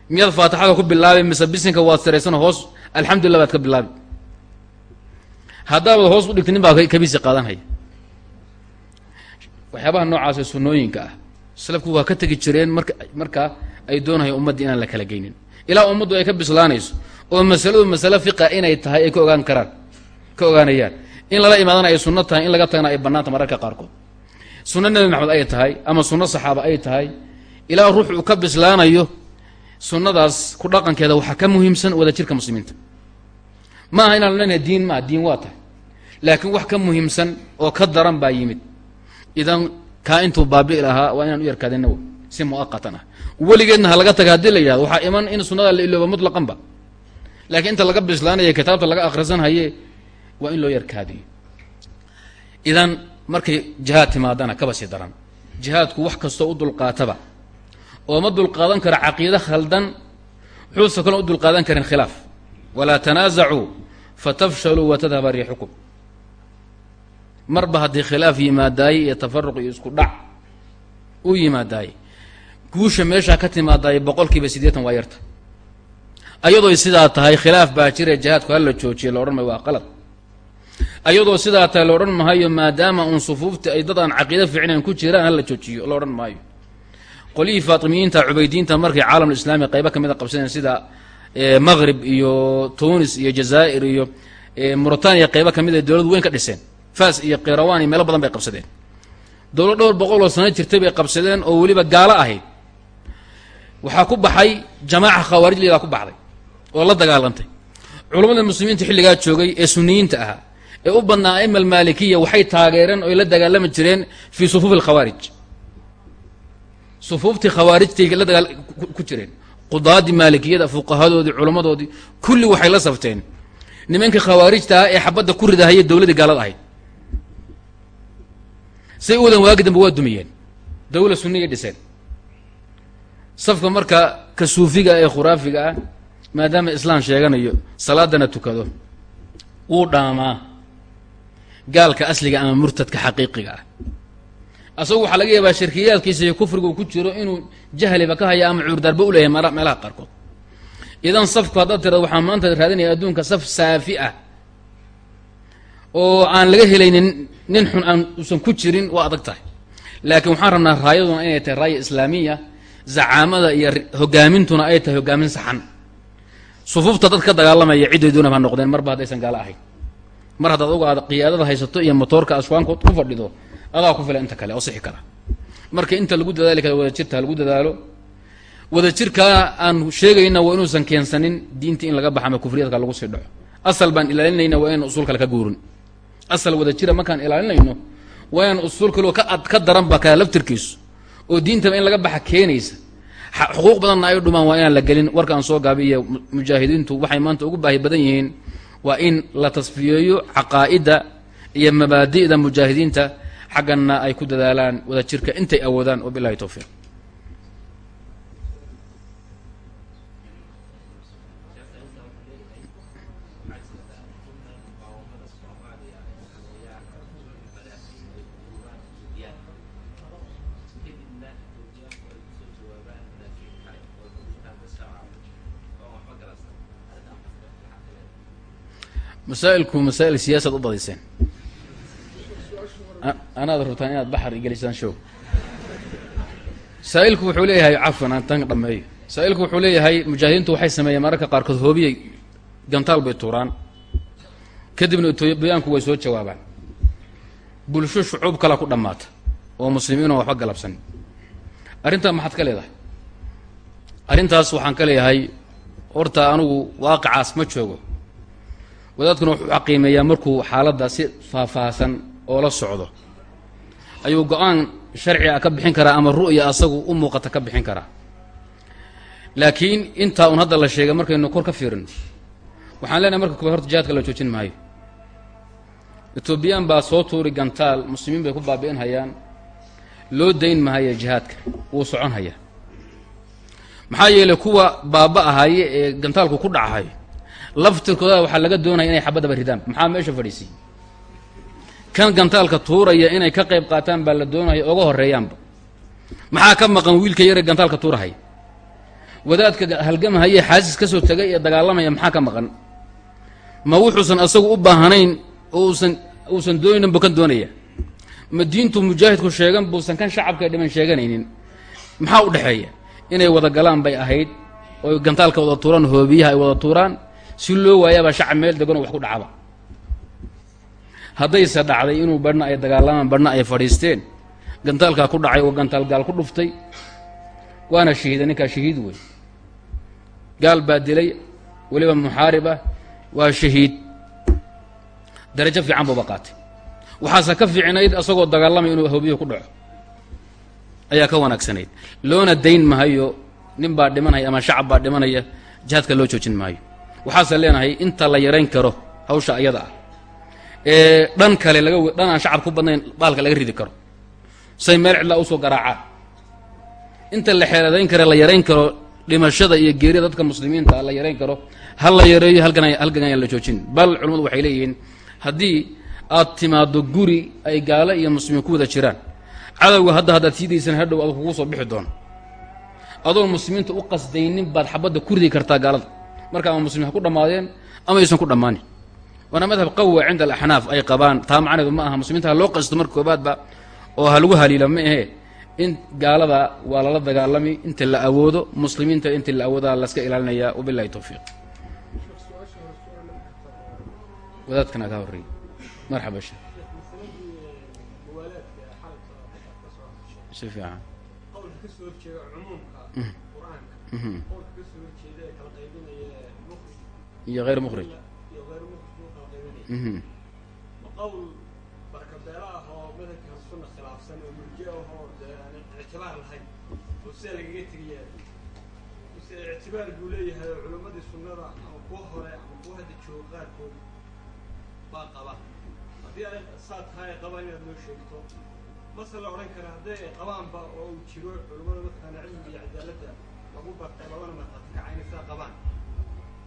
miyaad faatixada ku bilaabi mise bisinka waad siraysano hoos alxamdulillah baad ka bilaabi. Haddaabad hoos u dhigti nin baa kabisi qaadanhaya waxyaabaha noocaasee sunnooyinka ah salafku waa ka tegi jireen marka markaa ay doonahaya ummaddii inaan la kala geynin. Ilaa ummaddu ay ka bislaanayso oo masaladu masale fiqa inay tahay ay ka ogaan karaan ka ogaanayaan. In lala imaadana ay sunno tahay in laga tagana ay bannaanta mararka qaarkood. Sunno nebi maxamed ay tahay ama sunno saxaaba ay tahay. Ilaa ruux uu ka bislaanayo sunnadaas ku dhaqankeeda waxaa ka muhiimsan wada jirka muslimiinta. Ma aha inaan leenahay diin maaha diin waa tahay. Laakiin wax ka muhiimsan oo ka daran baa yimid. Idan kaa intuu baabi'i lahaa waa inaan u yarkaadina w si mu'aqatan ah. Weligeedna ha laga taga haddii la yidhahdo waxaa iman in sunnada la ilooba mutlaqanba laakiin inta laga bislaanaya kitaabta laga akhrisanhaye waa in loo yarkaadiyo. Idan markay jihaad timaadana kaba sii daran jihaadku wax kastoo u dulqaataba oo ma dulqaadan kara caqiide khaldan wuxuusa kalon u dulqaadan karin khilaaf. Walaa tanaasacuu fatafshaluu watadhaba riixukum marba haddii khilaaf yimaadaaye iyo tafaruq iyo isku dhac u yimaadaaye guusha meeshaa ka timaadaaye boqolkiiba siddeetan waa yarta. Ayadoo sidaa tahay khilaaf baa jira jihaadku hala joojiye la odhan mayo waa qalad. Ayadoo sidaa tahay la odhan maayo maadaama uun sufuufta ay dad aan caqiide ku jiraan hala joojiyo la odhan maayo qolyihii faatimiyiinta cubaydiinta markay caalamulislaami qaybo ka mid a qabsadeen sida maqrib iyo tunis iyo jazaa'ir iyo mauritaniya qaybo ka mid a dowlad weyn ka dhiseen. Fas iyo kirawaan iyo meelo badan bay qabsadeen. Dowlad dhowr boqol oo sano jirtay bay qabsadeen oo weliba gaalo ahayd. Waxaa ku baxay jamaaca khawaarij lidaa ku baxday oo la dagaalantay. Culammada muslimiinta xilligaa joogay ee suniyiinta ahaa ee u badnaa aima almaalikiya waxay taageereen oy la dagaalami jireen fii sufuufi alkhawaarij sufuuftii khawaarijtay la dagaal ku jireen. Qudaadii maalikiyada fuqahadoodii culammadoodii kulli waxay la safteen. Nimankii khawaarijta ah ee xabadda ku ridahaya dowladii gaalada ahayd. Say u wadan waagi dambe waa dumiyeen. Dawla sunniya dhiseen. Safka marka ka suufiga ee khuraafiga ah maadaama islaam sheeganayo salaadana tukado. Wuu dhaamaa. Gaalka asliga ama murtadka xaqiiqiga ah asagu waxaa laga yaabaa shirkiyaadkiisa iyo kufrigu ku jiro inuu jahliba ka haya ama cuurdaarba u leeyahay meelaha qaarkood. Idan safku haddaad tirado waxaa maanta raadinaya adduunka saf saafi ah oo aan laga helaynin nin xun aan usan ku jirin waa adag tahay. Laakiin waxaan rabnaa raayaduna inay tahay raaya islaamiya zacaamada iyo hogaamintuna ay tahay hogaamin saxan. Sufuufta dad ka dagaalamaya cidday noqdeen marba haddaysan gaalo ahayn. Mar haddaad oga aad qiyaadada haysato iyo motoorka ashwaankood ku fadhido adaa ku fila inta kale oo sixi kara. Marka inta lagu dadaali kara wada jirta ha lagu dadaalo wada jirkaa aan sheegayna waa inuusan keensanin diinta in laga baxa ama kufriyadka lagu sii dhaco. Asal baan ilaalinayna waa inaan usuul kale ka guurin. Asal wada jira markaan ilaalinayno waa inaan usuul kaleo ka ad ka daran ba kala laftirkiisu. Oo diintaba in laga baxa keenaysa. Xuquuq badanna ay dhumaan waa inaan la gelin. Warkaan soo gaabiiyo mujaahidiintu waxay maanta ugu baahi badan yihiin waa in la tasfiyeeyo caqaa'idda iyo mabaadi'da mujaahidiinta xagganna ay ku dadaalaan wada jirka intay awoodaan wabilahi towfiiq masaa'ilku masaa'il siyaasaad u badayseen anaad rabtaan inaad baxar igelisaan show. Saa'ilku wuxuu leeyahay cafwan aan tan dhameeyo saa'ilku wuxuu leeyahay mujaahidiintu waxay sameeyeen mararka qaarkood hoobiyey gantaal bay tuuraan. Kadibna etoobiyaanku way soo jawaabaan. Bulsho shucuub kala ku dhammaata oo muslimiin oo waxba galabsan. Arrintaa maxaad ka leedahay? Arrintaas waxaan ka leeyahay horta anigu waaqicaas ma joogo. Wadaadkuna wuxuu xaqiimeeyaa markuu xaaladda si faahfaahsan oo la socdo. Ayuu go'aan sharciga ka bixin karaa ama ru'ya asagu u muuqata ka bixin karaa. Laakiin intaa un hadda la sheegay markaynu kor ka fiirino waxaan leenahay marka kuba horta jihaadka la joojin maayo. Etoobiyaan baa soo tuuri gantaal muslimiin bay ku baabi'in hayaan loo dayn mahaya jihaadka wuu socon hayaa. Maxaa yeelay kuwa baaba ahaye ee gantaalku ku dhacahay laftirkooda waxaa laga doonaya inay xabaddaba ridaan. Maxaa meesha fadhiisiy kan gantaalka tuuraya inay ka qayb qaataan baa la doonaya oga horeeyaanba maxaa ka maqan wiilka yare gantaalka tuurahaya wadaadka halgamahayee xaasis ka soo tegay ee dagaalamaya maxaa ka maqan? Ma wuxuusan asagu u baahanayn oo uusan uusan doonaynin buu kan doonaya? Ma diintu mujaahidku sheegan buusan kan shacabka dhiman sheeganaynin? Maxaa u dhexeeya? Inay wada galaan bay ahayd oo gantaalka wada tuuraan hoobiyaha ay wada tuuraan si loo waayaabaa shacab meel deganoo wax ku dhacaba haddayse dhacday inuu badhna ay dagaalamaan badhna ay fadhiisteen gantaalkaa ku dhacay oo gantaal gaal ku dhuftay waana shahiida ninkaa shahiid wey gaal baa dilay weliba muxaarib ah waa shahiid. Darajo fiican buuba qaatay. Waxaase ka fiicnayd asagoo dagaalamay inuu hoobiyo ku dhaco. Ayaa ka wanaagsanayd. Loona dayn mahayo nin baa dhimanaya ama shacab baa dhimanaya jihaadka loo joojin maayo. Waxaase leenahay inta la yarayn karo hawsha ayada ah dhan kale laga dhan aan shacab ku badnayn baalka laga ridi karo. Say meel cidlaa u soo garaacaan inta la xeeladayn kare la yarayn karo dhimashada iyo geerida dadka muslimiinta la yarayn karo ha la yareeyo halkan halkan ayaan la joojin. Bal culimmadu waxay leeyihiin haddii aad timaado guri ay gaalo iyo muslimiin ku wada jiraan cadowga hadda haddaad siidaysan hadhow adu kugu soo bixi doono adoon muslimiinta u qasdaynin baad xabadda ku ridi kartaa gaalada. Marka ama muslimiin ha ku dhammaadeen ama aysan ku dhammaanin waana madhab qawa cinda alaxnaaf ay qabaan. Taa macneedu ma aha muslimiinta ha loo qasto marka koobaadba oo ha lagu haliila ma ahe in gaalada waa lala dagaalami inta la awoodo muslimiinta inta la awoodaa laska ilaalinayaa wabilahi towfiiq wadaadkana kaa horreeyey marxaba sheekh si fiican. Qowlka ka soo horjeeda ma qowl barkabeelo ah oo madhabka sunna khilaafsan oo murjiye ah oo dee aan ictibaar lahayn. Oo sida lagaga tegaya mise ictibaar buu leeyahay oo culimmadii sunnada ama kuwa hore ama kuwa hadda jooga qaarkood baa qaba. Haddii ay saa tahay ay qabaan inaad noo sheegto. Mase la odhan kara hadday ay qabaanba oo uu jiro culimmada mataqaana cilmiga iyo cadaaladda lagu bartay labana markhaati kacayna sidaa qabaan.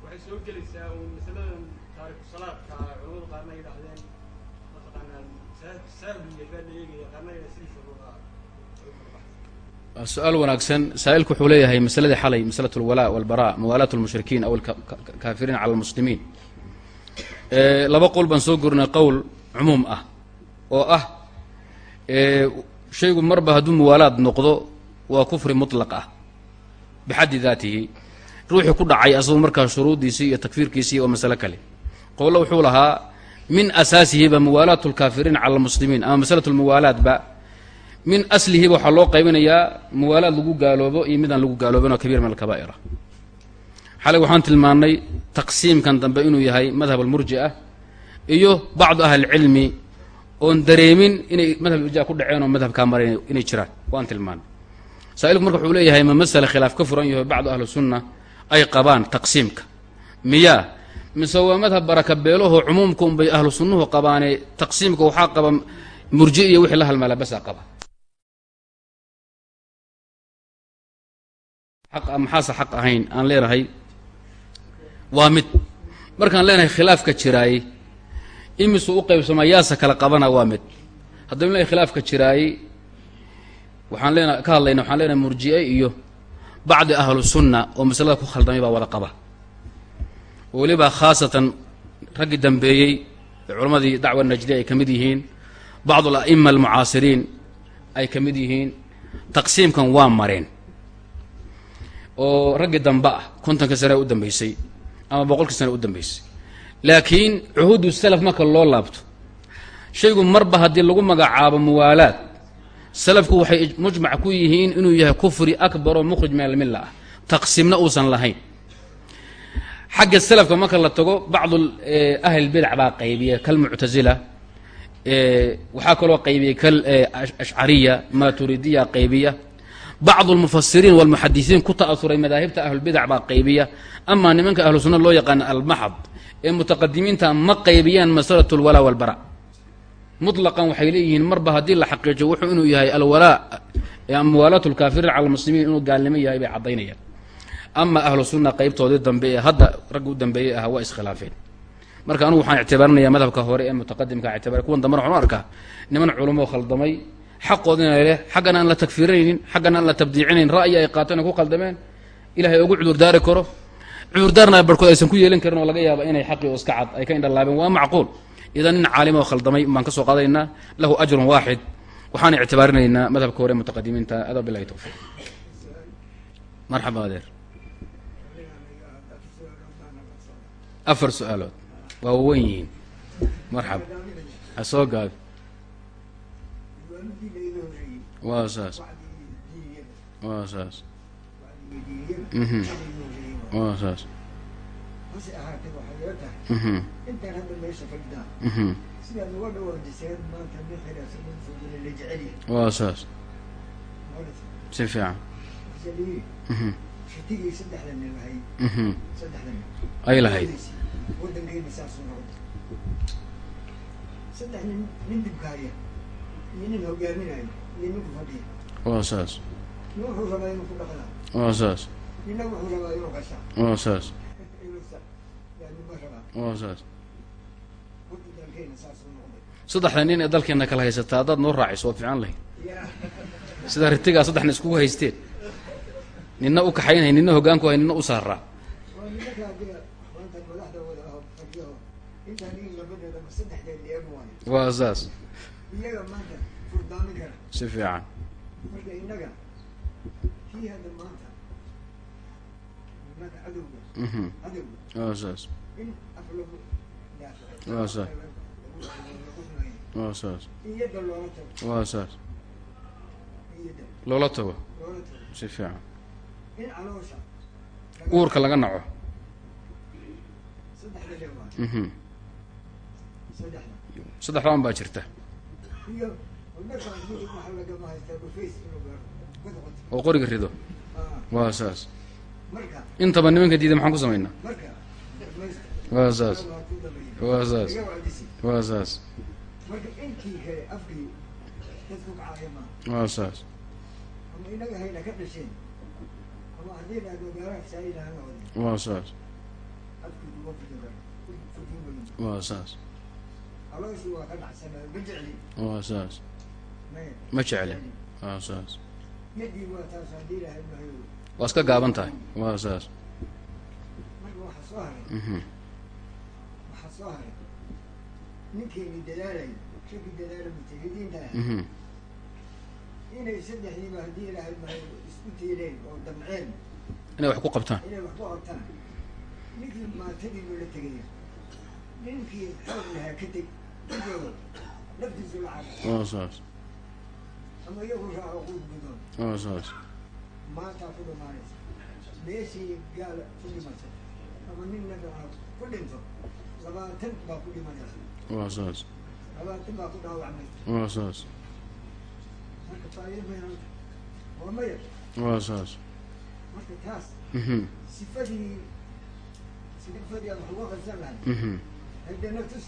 Waxay soo gelaysaa uun masaladan salaadka culimmadu qaarna yidhaahdeen mataqaanaa su'aal wanaagsan. Saa'ilku wuxuu leeyahay masaladii xalay masalat alwalaa walbaraa muwaalaat lmushrikiin aw alkaafiriin cala almuslimiin laba qowl baan soo gorinay qowl cumuum ah oo ah shaygu marba hadduu muwaalaad noqdo waa kufri mutlaq ah. Bixaddi daatihi ruuxii ku dhacay asagu markaa shuruuddiisii iyo takfiirkiisii waa masale kale qowlo wuxuu lahaa min asaasihiba muwaalaat lkaafiriin cala almuslimiin ama masalat lmuwaalaadba min aslihiba waxaa loo qaybinayaa muwaalaad lagu gaaloobo iyo midaan lagu gaaloobin oo kabiir min alkabaa'ira xalay waxaan tilmaannay taqsiimkan dambe inuu yahay madhab almurji'a iyo bacdu ahlicilmi oon dareemin inay madhab irja ku dhaceen oo madhabkaa marayn inay jiraan waan tilmaanay saa'ilku marka wuxuu leeyahay ma masale khilaaf ka furan yaho bacdu ahli sunna ay qabaan taqsiimka. Miyaa mise waa madhab baraka beelahoo cumuumka unbay ahlu sunnuhu qabaane taqsiimka waxaa qaba murji iyo wixii la halmaala basaa qaba. Xaq maxaase xaq ahayn? Aan leenahay waa mid. Markaan leenahay khilaafka jiraaye imisuu u qaybsamaa yaase kala qabana waa mid. Haddaynu lenahay khilaafka jiraaye waxaan leena ka hadlayna waxaan leenahay murji'e iyo bacdi ahlu sunna oo masalada ku khaldamay baa wada qaba weliba khaasatan raggii dambeeyey ee culammadii dacwa najdiya ay ka mid yihiin bacdu ala'ima almucaasiriin ay ka mid yihiin taqsiimkan waa mareen. Oo raggii dambe ah kontonka sane u dambeysay ama boqolkii sane u dambeysay. Laakiin cuhuudu salaf marka loo laabto shaygu marba haddii lagu magacaabo muwaalaad salafku waxay mujmac ku yihiin inuu yahay kufri akbar oo mukhrij min almilla ah. Taqsiimna uusan lahayn xagga salafka marka la tago bacdu ahlilbidac baa qaybiya kalmuctasila waxaa kaloo qaybiyay kal ashcariya maturidiya qaybiya bacdu lmufasiriin walmuxadisiin ku ta'asuray madaahibta ahlulbidac baa qaybiya amaa nimanka ahlu sunna loo yaqaana almaxad ee mutaqadimiinta ma qaybiyaan masalat lwalaa walbara mutlaqan waxay leeyihiin marba haddii la xaqiijiyo wuxuu inuu yahay alwalaa muwaalaat lkaafiriin cala almuslimiin inuu gaalnimo yahay bay caddaynayaan ama ahlu sunna qaybtoodii dambe ee hadda ragga u dambeeyey ah waa iskhilaafeen. Marka anugu waxaan ictibaarinaya madhabka hore ee mutaqadimka ictibaar kuwan dambena waxaan u arkaa niman culamo khaldamay xaqoodina leh xaggana aan la takfiirinaynin xaggana aan la tabdiicinayn ra'yi ay qaateen ay ku khaldameen ilahay ugu cudurdaari karo. Cudurdaarna barkood aysan ku yeelan karin oo laga yaaba inay xaqii oo iska cad ay ka indhalaabeen waa macquul. Idan nin caalima oo khaldamay baan ka soo qaadanaynaa lahu ajrun waaxid waxaan ictibaarinaynaa madhabka hore mutaqadimiinta adaa bilahi towfiiq marxaba adeer afar su'aalood. Waa wawan yihiin. Marxaba ha soo gaabi waa saas. Waa saas. Mhm. Waa saas. Mhm. Mhm. Waa saas. Si fiican Ay lahayd waa saas. Waa saas. Nina waa saas. *laughs* Waa saas. Saddexda nin ee dalkeena kala haysataa haddaad noo raaciso waa fiican lahayd yaa sida ritigaa saddexna iskugu haysteen. Ninna u kaxaynhay ninna hoggaanku hay ninna u saaraa waa saas si fiican. Waa saas Waa sameeyo waa saas waa saas loola tago. Si fiican. Uurka laga naco saddexda saddexdaan baa jirta. Oo qoriga rido. Ah, waa saas. Intaba nimanka diida maxaan ku samaynaa? Waa saas. Waa saas. Waa saas. Waa saas. Waa saas. Waa saas waa saas. Ma jecli. Waa saas. Waa iska gaaban tahay. Waa saas. Mhm. Ninkeeni dadaalay shaki dadaala mujtahidiinta ah mhm. Inay saddexdiiba haddii ilaahay mahayo isku oo damceen inay wax ku qabtaan. Inay ninkii maatadiibu la tegaya ninkii xoog lahaa ka meeshii gaala ku dhimatay ama nin nagaa ku dhinto labaatan baa ku dhimanaysa waa saas labaatan baa ku dhaawacmaysa waa saas marka faa'iido maynan waa maya waa saas marka taas sifadii sifadii aan wax uga qabsan lahay mhm haddana tus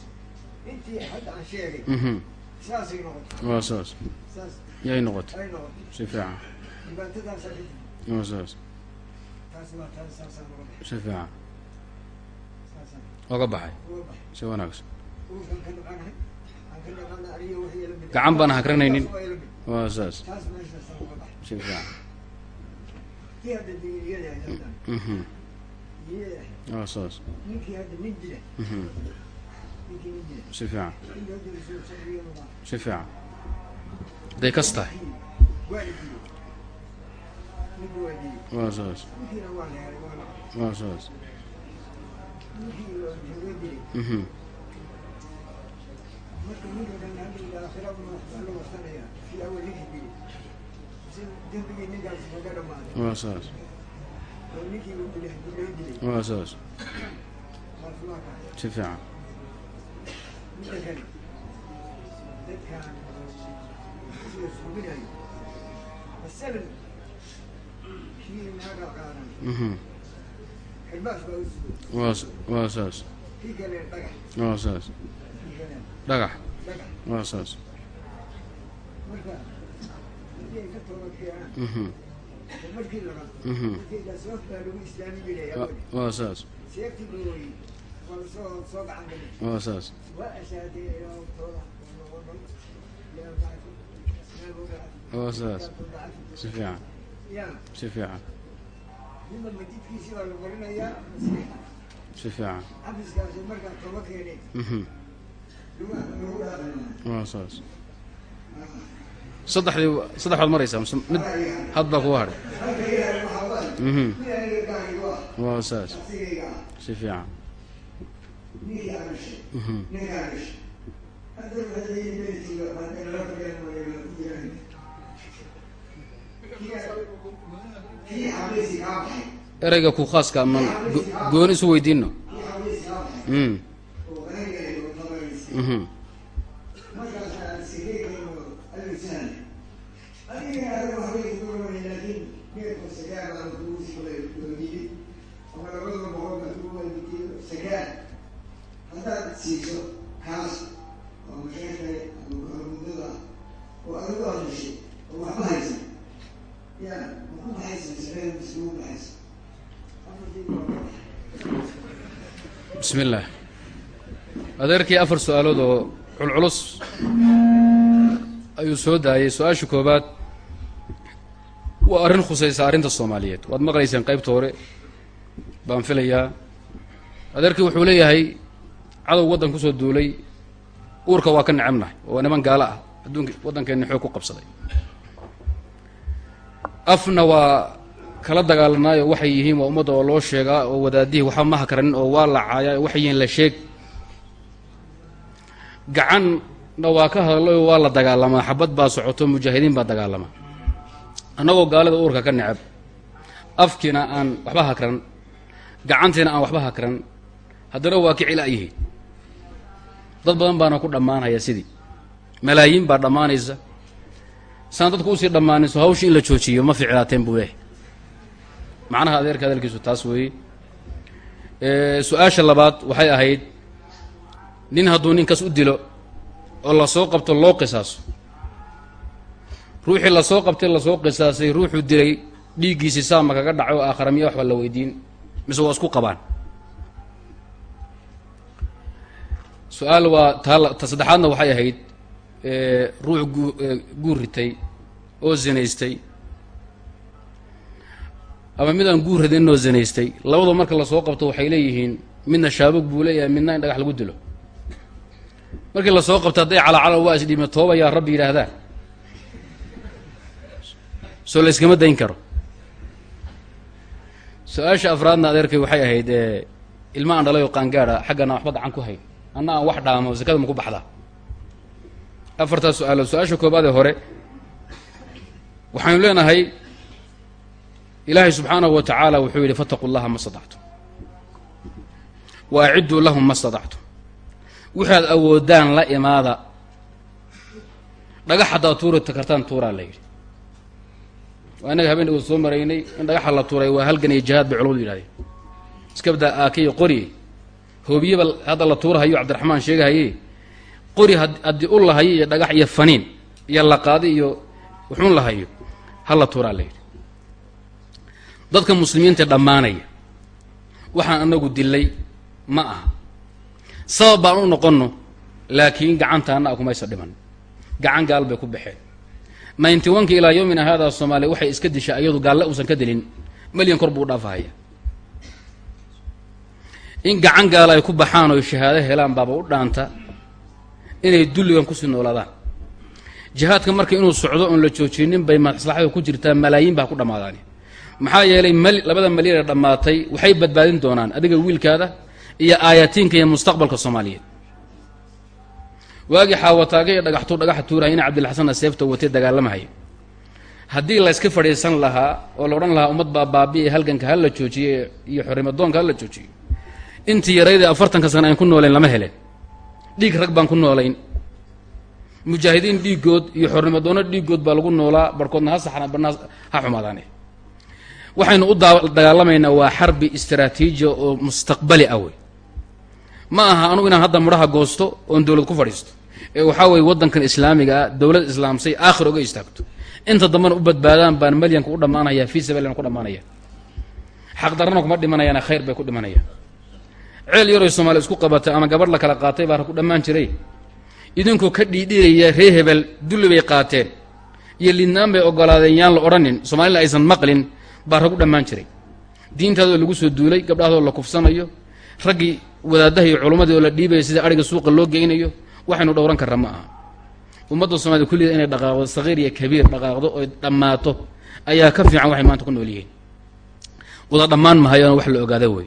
yay noqotay si fiican si fiican oga baxay si wanaagsan Gacan baan hakranaynin. Taas waa saas si fiican waa saas si fiican hadday kas tahay waa saas waa saas waa saas waa saas si fiican midda kale dadkaan sida suuminayo masalan kii naaga qaadan mhm xilbaas baa u sugo waa s- waa saas kii kale dhagax waa saas saas oo saas si fiican. Si fiican. Si fiican. Keenay mhm. Saas saddexdii saddex baad maraysaa mise mid had baa kuga hadhay mhm. Waa saas si fiican ninkii aan dhashay ninkaan dhashay hadda lala fadhiyaan la ku jiraan kii xafiisi kaa baxay ereyga ku khaaska ama go- gooni isu weydiino kii kaa baxay oo oo sigeekayno alisan adiga adiga waxbay kugu rumay laakiin neefka sagaar baan kugu sugay dooniyey ama labada boqol haddaad siiso kaas oo dhashay oo waxba haysan. Ya baxaysa masirada mise ma ku baxaysa bismi adeerkii afar su'aalood oo culculus ayuu soo daayay. Su'aasha koobaad waa arrin khusaysa arrinta soomaaliyeed. Waad maqlayseen qaybta hore baan filayaa. Adeerkii wuxuu leeyahay cadow waddan ku soo duulay uurka waa ka necabnahay oo niman gaalo ah adduunka waddankeenni xoog ku qabsaday. Afna waa kala dagaalanaayo waxay yihiin waa ummadda oo loo sheegaa oo wadaadihii waxba maha karanin oo waa la caayaa waxay yihiin la sheeg. Gacanna waa ka hadlay oo waa la dagaalamaa xabad baa socoto mujaahidiin baa dagaalamaa. Annagoo gaalida uurka ka necab afkiina aan waxba hakran gacantiina aan waxba hakran haddana waa ka cila yihiin dad badan baana ku dhammaanaya sidii. Malaayiin baa dhammaanaysa. Saan dadku u sii dhammaanayso hawshii in la joojiyo ma ficlaateen buu leehay macnaha adeerka hadalkiisu taas weeye su'aasha labaad waxay ahayd nin hadduu ninkaas u dilo oo la soo qabto loo qisaaso. Ruuxii la soo qabtay la soo qisaasay ruuxuu dilay dhiiggiisii saama kaga dhacay oo aakhara miya waxba la weydiin mise waa isku qabaan su'aal waa taa ta saddexaadna waxay ahayd ruux gu guur ritay oo zinaystay. Ama mid aan guur radin oo zinaystay. Labadu marka la soo qabto waxay leeyihiin midna shaabug buu leeyahay midna in dhagax lagu dilo. Markii la soo qabto hadday calacala waa isdhiibna tooba yaa rabbi yidhaahdaan. Soo la yskama dayn karo. Su'aasha afraadna adeerkay waxay ahayd ilma aan dhalay oo qaangaada xaggana waxba gacan ku hayn anna aan wax dhaamo zakada ma ku baxdaa? Afartaas su'aalood su'aasha koobaad ee hore waxaynu leenahay ilaahay subxaanahu wa tacaala wuxuu yidhi fataquu llaha ma stadactum wa acidduu lahum ma stadactum waxaad awoodaan la imaada. Dhagax haddaad tuurata kartaan tuuraa la yidhi. Waa innaga habeen dhagood soo maraynay in dhagaxa la tuuray waa halgan iyo jihaad bay culamadu yidhahdeen. Iskabdaa aake iyo qoriye hoobiyaba hadda la tuurahayo cabdiraxmaan sheegahaye qori haddii u lahayo iyo dhagax iyo faniin iyo laqaadi iyo wuxuun lahayo ha la tuuraa la yidhi. Dadka muslimiinta dhammaanaya waxaan anagu dilay ma aha. Sabab baan u noqonno laakiin gacantaana a kumaysa dhiman. Gacan gaal bay ku baxeen. ninety one ki ilaa yowmina haadaa soomaaliya waxay iska dishaa iyadu gaalle uusan ka dilin. Melyan kor buu dhaafahaya in gacan gaala ay ku baxaan oo shahaado helaan baaba u dhaanta inay dulligan ku sii noolaadaan. Jihaadka marka inuu socdo oon la joojinin bay maslaxada ku jirtaa malaayiin baa ku dhammaadaan maxaa yeelay mal labada malyan ee dhammaatay waxay badbaadin doonaan adiga wiilkaada iyo aayatiinka iyo mustaqbalka soomaaliyeed. Waagii xaawataage iyo dhagaxtu dhagaxa tuurahay ina cabdilxasanna seefta watay dagaalamahaya haddii layska fadhiisan lahaa oo la odhan lahaa ummad baa baabi'e halganka ha la joojiye iyo xorimadoonka ha la joojiyo intii yaraydii afartanka sana ayn ku noolayn lama helen dhiig rag baan ku noolayn. Mujaahidiin dhiigood iyo xornimadoono dhiigood baa lagu noolaa. Barhkoodna ha saxna barna ha xumaadaane waxaynu u dagaalamaynaa waa xarbi istaraatiijiya oo mustaqbali ah wey. Ma aha anugu inaan hadda mudhaha goosto oon dowlad ku fadhiisto. Ee waxaa weeye waddankan islaamiga ah dowlad islaamsay aakhir oga istaagto. Inta dambana u badbaadaan baan malyanka u dhammaanaya fii sabiilana ku dhammaanaya xaqdarrana kuma dhimanayaan khayr bay ku dhimanayaan ceel yaroy soomaaliya isku qabatay ama gabadh la kala qaatay baa ku dhammaan jiray. Idinkoo ka dhiidhiiraya ree hebel dulli bay qaateen iyo lidnaan bay ogolaadeen yaan la odhanin soomaalina aysan maqlin baa ragu dhammaan jiray. Diintaadoo lagu soo duulay gabdhahdoo la kufsanayo raggii wadaadaha iyo culummadii oo la dhiibaya sida adhiga suuqa loo geynayo waxaynu dhowran karra ma aha. Ummadda soomaalida kulligeed inay dhaqaaqdo saqiir iyo kabiir dhaqaaqdo oy dhammaato ayaa ka fiican waxay maanta ku nool yihiin wada dhammaan mahayoona wax la ogaada wey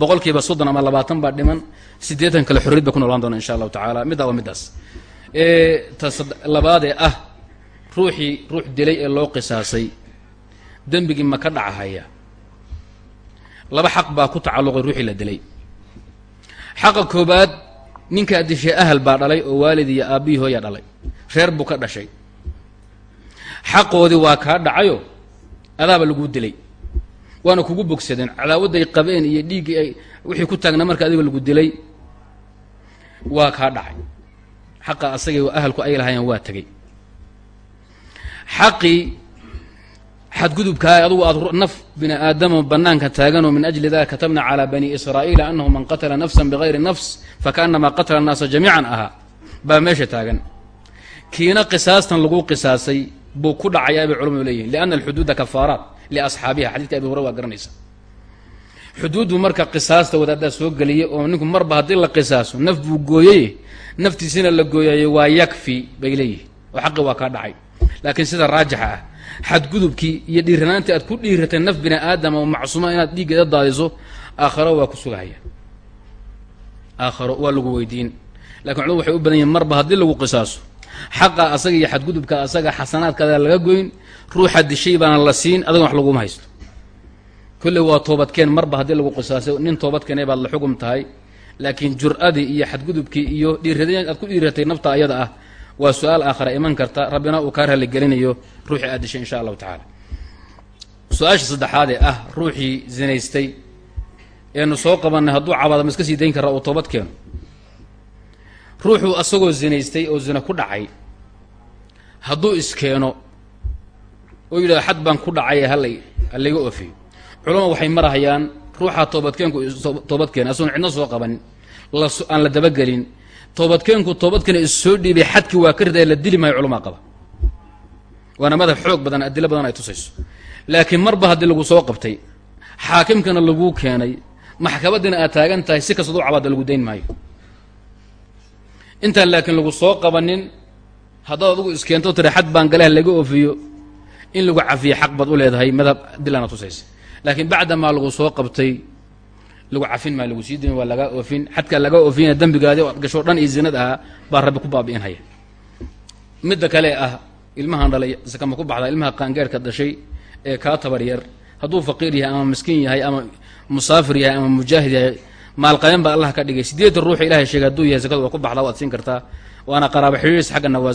boqol kiiba soddon ama labaatan baa dhiman. Siddeetan kale xorriyad bay ku noolaan doona insha allahu tacaala. Middaa waa middaas ta labaadee ah ruuxii ruux dilay ee loo qisaasay. Dembigii ma ka dhacahaya. Laba xaq baa ku tacalluqay ruuxii la dilay. Xaqa koobaad ninkaa dishay ahal baa dhalay oo waalid iyo aabbihii hooyaa dhalay. Reer buu ka dhashay. Xaqoodii waa kaa dhacayo adaaba laguu dilay waana kugu bogsadeen cadaawadday qabeen iyo dhiiggii ay wixii ku taagnaa marka adiga lagu dilay waa kaa dhacay. Xaqa asagay ahalku ay lahaayeen waa tegey xaqii xadgudubkaah adugu aad naf bini aadama banaanka taaganoo min ajli dalika katabna calaa bani israa'iila anahu man qatala nafsan bigayri nafs fakaanamaa qatala annaasa jamiican ahaa baa meesha taagan. Kiina qisaastan lagu qisaasay buu ku dhacayaa bay culamadu leeyihiin lianna alxuduuda kafaaraat liasxaabiha xadidka abi hurera waa garanaysa xuduuddu marka qisaasta wadaaddaa soo geliyay oo ninku marba haddii la qisaaso naf buu gooyey naftiisina la gooyayo waa yakfi bay leeyihiin oo xaqi waa kaa dhacay laakiin sida raajixa ah xadgudubkii iyo dhiiranaantii aad ku dhiiratay naf bini aadam oo macsuuma inaad dhiiggeeda daadiso aakharo waa ku sugahaya aakharo waa lagu weydiin laakiin culamadu waxay u badan yihiin marba haddii lagu qisaaso xaqa asaga iyo xadgudubka asaga xasanaadkaada laga goyn ruuxa dishay baana la siin adagan wax laguma haysto. Kolley waa toobadkeen marba haddii lagu qisaasay nin toobadkeenay baad la xugum tahay laakiin jur-adii iyo xadgudubkii iyo dhiiradayn aad ku dhiiratay nafta ayada ah waa su'aal aakhara iman karta. Rabbina uu kaa raaligelinayo ruuxii aad dishay insha allahu tacaala. Su'aasha saddexaad ee ah ruuxii zinaystay eenu soo qabanay hadduu cabaada ma iska sii dayn karaa uu toobad keeno. Ruuxuu asagoo zinaystay oo zina ku dhacay hadduu iskeeno oo yidhahdo xad baan ku dhacay halay halayga oofiyo culama waxay marahayaan ruuxaa toobadkeenku toobadkeena asagoon cidno soo qabanin aan la dabagelin. Toobadkeenku toobadkeena issoo dhiibay xadkii waa ka ridaya la dili maayo culamaa qaba. Waana madhab xoog badan adilo badan ay tusayso. Laakiin marba haddii lagu soo qabtay xaakimkana laguu keenay maxkamaddina aad taagan tahay si kastood u cabaada lagu dayn maayo. Intaan laakiin lagu soo qabanin haddaad adugu iskeento tira xad baan galeha laga oofiyo in lagu cafiyo xaq baad u leedahay madhab dilana tusaysa laakiin bacdamaa lagu soo qabtay lagu cafin maa lagu sii dayn waa lagaa oofin xadkaa lagaa oofiyana dembigaadi o dhan iyo zinad ahaa baa rabbi ku baabi'inhaya midda kale ah ilmahan dhalay sakama ku baxda ilmaha qaangeerka dhashay ee kaa tabar yar hadduu faqiir yahay ama miskiin yahay ama musaafir yahay ama mujaahid yahay maalqayan baa allah ka dhigay. Sideetan ruuxa ilahay sheegay hadduu yahay sakada waa ku baxdaa waad siin kartaa. Waana qaraaba xidhiis xaggana waa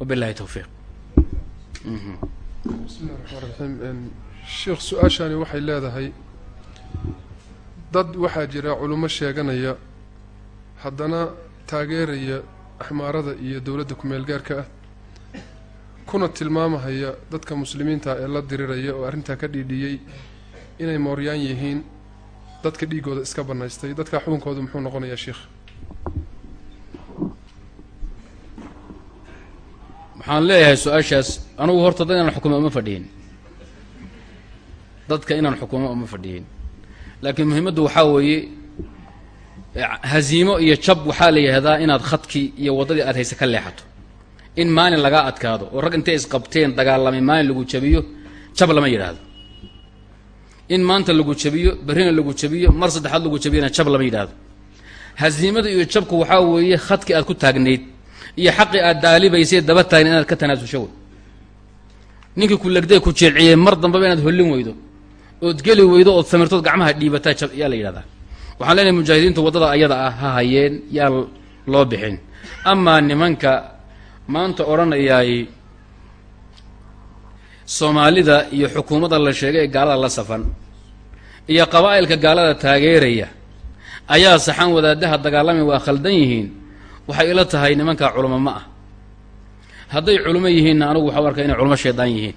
wabilahi towfiiq bismillahi raxmaan raxiim sheekh su'aashani waxay leedahay dad waxaa jira culummo sheeganaya haddana taageeraya axmaarada iyo dowladda ku-meel gaarka ah kuna tilmaamahaya dadka muslimiinta ee la diriraya oo arrintaa ka dhiidhiyey inay mooryaan yihiin dadka dhiiggooda iska bannaystay. Dadka xukunkoodu muxuu noqonayaa sheikh waxaan leeyahay su'aashaas anugu horta dad inaan xukumo uma fadhiyin dadka inaan xukumo uma fadhiyin laakiin muhiimaddu waxaa weeye haziimo iyo jab waxaa la yidhahdaa inaad khadkii iyo waddadii aad hayse ka leexato. In maalin lagaa adkaado oo rag intay isqabteen dagaalamay maalin lagu jabiyo jab lama yidhaahdo. In maanta lagu jabiyo berrina lagu jabiyo mar saddexaad lagu jabiyona jab lama yidhaahdo. Haziimada iyo jabku waxaa weeye khadkii aad ku taagnayd iyo xaqii aad daalibaysay daba taagna inaad ka tanaasusho wey ninkii ku legday ku jeelciyey mar dambaba inaad hollin weydo. Ood geli weydo ood samirtood gacmaha dhiibataa yaa la yidhahdaa. Waxaan leenahay mujaahidiintu waddada ayada ah ha hayeen yaa loo bixin. Amaa nimanka maanta odhanayaay soomaalida iyo xukuumadda la sheegay ee gaalada la safan iyo qabaa'ilka gaalada taageeraya ayaa saxan wadaadaha dagaalamay waa khaldan yihiin waxay ila tahay nimankaa culamo ma ah. Hadday culimo yihiinna anigu waxau arkay inay culamo shaydaan yihiin.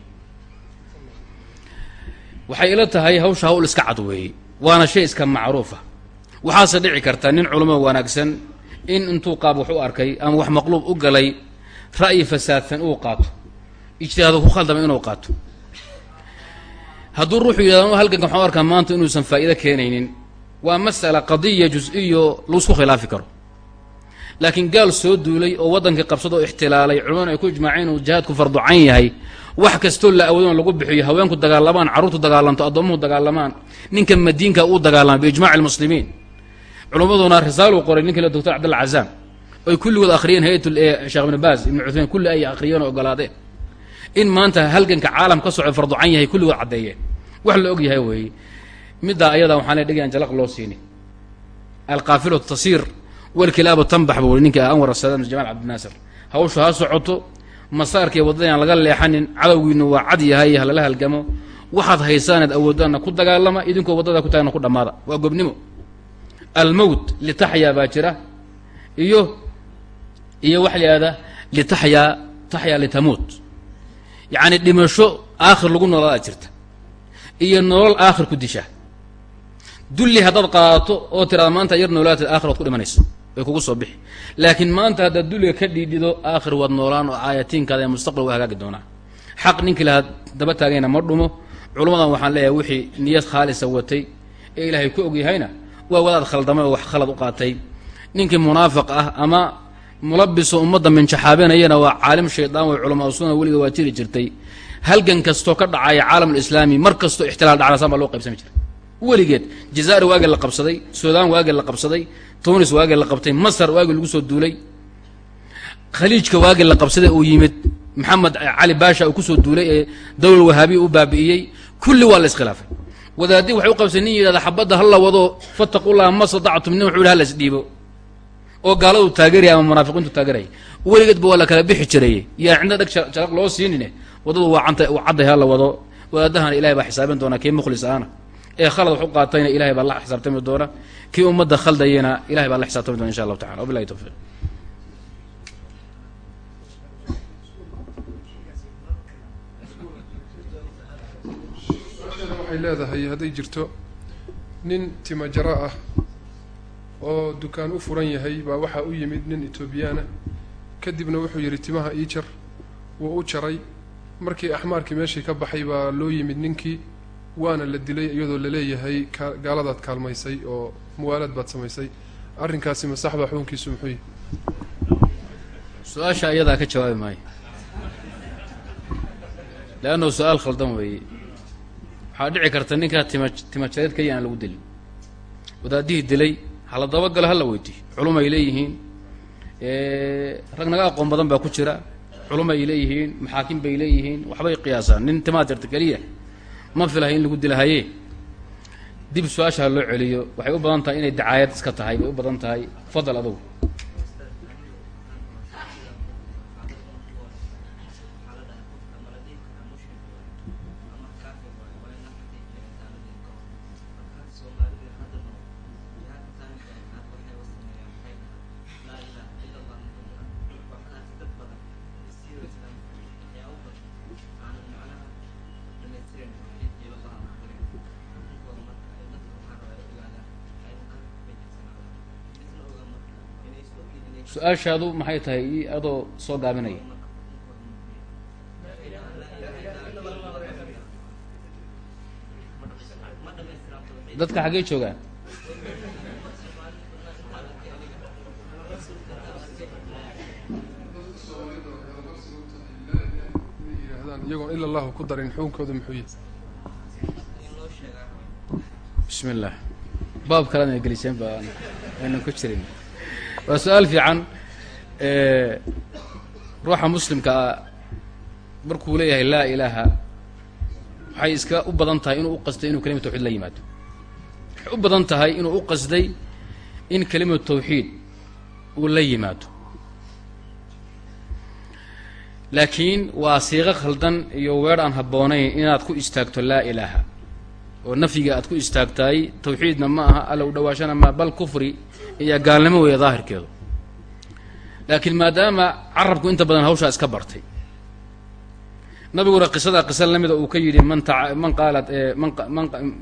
Waxay ila tahay hawsha hawl iska cad weeye waana shay iska macruufa waxaase dhici karta nin culamo wanaagsan in intuu qaab wax u arkay ama wax maqluub u galay ra'yi fasaadsan uu qaato. Ijtihaado ku khaldama inuu qaato. Hadduu ruuxu yidhahdo halganka waxaan u arkaa maanta inuusan faa'iido keenaynin waa mas'ala qadiya jus-iyo la isku khilaafi karo laakiin gaal soo duulay oo waddankii qabsado oo ixtilaalay culamadu ay ku ijmaaceen inuu jihaadku farducan yahay. Wax kastoo la awoodo in lagu bixiyo haweenku dagaalamaan carruurtu dagaalanto addoomuhu dagaalamaan ninka madiinka uu dagaalama biijmaci lmuslimiin culammaduna risaaluu qoray ninka doctor cabdalla oy kulligood akhriyeen hay'atul sheekh ibnu baas ibnu cuthaymin kulli ay akhriyeen oo ogolaadeen. In maanta halganka caalam ka soco farducan yahay kulligood caddeeyeen wax la og yahay weeye. Middaa ayadaa waxaan le dhegayaan jalaq loo siini. Alqaafilu tasiir walkilaabu tanbax buu ninka anwar asadam jamaal cabdinaasir hawshu ha socoto masaarkii waddada aan laga leexanin cadowgiinu waa cad yahay halala halgamo. Waxaad haysaaneed awoodaanna ku dagaalama idinkoo waddada ku taagna ku dhammaada. Waa gobnimo. Almowt litaxyaa baa jira. Iyo iyo waxa la litaxyaa taxyaa litamuut yacni dhimasho aakhir lagu noolaadaa jirta. Iyo nolol aakhir ku disha. Dulli haddaad qaadato oo tiraada maanta yar noolaatid aakhir waad ku dhimanaysa kugu soo bixi. Laakiin maanta haddaad dulliga ka dhiidhido aakhir waad noolaan oo aayatiinkaada ee mustaqbal waa hagaagi doonaa. Xaq ninkii lahaa daba taagayna ma dhumo. Culummadan waxaan leeyahay wixii niyad khaalisa watay ee ilaahay ku ogyahayna waa wadaad khaldamay oo wax khalad u qaatay. Ninkii munaafiq ah ama mulabiso ummadda minjaxaabenayana waa caalim shaydaan way culamaa sunna weliga waa jiri jirtay. Halgan kastoo ka dhacaya caalamulislaami mar kastoo ixtilaal dhacdasaan baa loo qaybsami jiray. Weligeed jazaa'ir waagii la qabsaday suudaan waagii la qabsaday tunis waagii la qabtay masar waagii lagu soo duulay. Khaliijka waagii la qabsaday uu yimid maxamed cali baasha uu ku soo duulay ee dawlal wahaabiya u baabi'iyey kulli waa la iskhilaafay. Wadaadii waxay u qabsay nin yidhahda xabadda ha la wado fattaqullaha ma statactum nin wuxuu yidhi ha la isdhiibo. Oo gaaladu taageeraya ama munaafiqiintu taageeraya weligeedba waa la kala bixi jiray. Yaa cinda dheg jalaq loo siinine waddadu waa canta cadday ha la wado. Wadaadahana ilahay baa xisaabin doona kii mukhlis ahna ee khalad wax u qaatayna ilahay baa la xisaabtami doona. Kii ummadda khaldayana ilahay baa la xisaabtami doona insha allahu tacala wabillahi tawfiiq. Waxay leedahay hadday jirto nin timajaro ah oo dukaan u furan yahay baa waxaa u yimid nin etoobiyaana kadibna wuxuu yidhi timaha ii jar wuu u jaray. Markii axmaarkii meeshii ka baxay baa loo yimid ninkii waana la dilay iyadoo la leeyahay gaaladaad kaalmaysay oo muwaalaad baad samaysay. Arrinkaasi masaxbaa xukunkiisu muxuu yihi su'aasha iyadaa ka jawaabi maayo. Leannahu su'aal khaldan weeye. Waxaa dhici karta ninkaa tima timajareed keliya aan lagu dilin. Wadaadihii dilay hala dabagalo hala weydiiyo. Culum ay leeyihiin. Rag naga aqoon badan baa ku jira. Culum ay leeyihiin maxaakim bay leeyihiin. Waxbay qiyaasaan. Nin timaad jarta keliya ma filahay in lagu dilahaye? Dib su'aasha loo celiyo waxay u badan tahay inay dacaayad iska tahay bay u badan tahay. Fadal adugu su'aashaadu maxay tahay? I adoo soo gaabinaya dadka xaggey joogaan. Iyagoon ila allahu ku darin xukunkooda muxuu yihi bismi illah baab kalena geliseen ba aynan ku jirin waa su'aal fiican ruuxa muslimka ah markuu leeyahay laa ilaaha waxay iska u badan tahay inuu u qasday inuu kelimatu tawxiid la yimaado. Waxay u badan tahay inuu u qasday in kelimatu tawxiid uu la yimaado. Laakiin waa siiqo khaldan iyo weer aan habboonayn inaad ku istaagto laa ilaaha oo nafyiga aad ku istaagtaay tawxiidna ma aha alla u dhawaashana bal kufri iyo gaalnimo weeye daahirkeedu. Laakiin maadaama carabku inta badan hawshaa iska bartay nabiguna qisadaa qisa lamida uu ka yidhi man ta man qaalat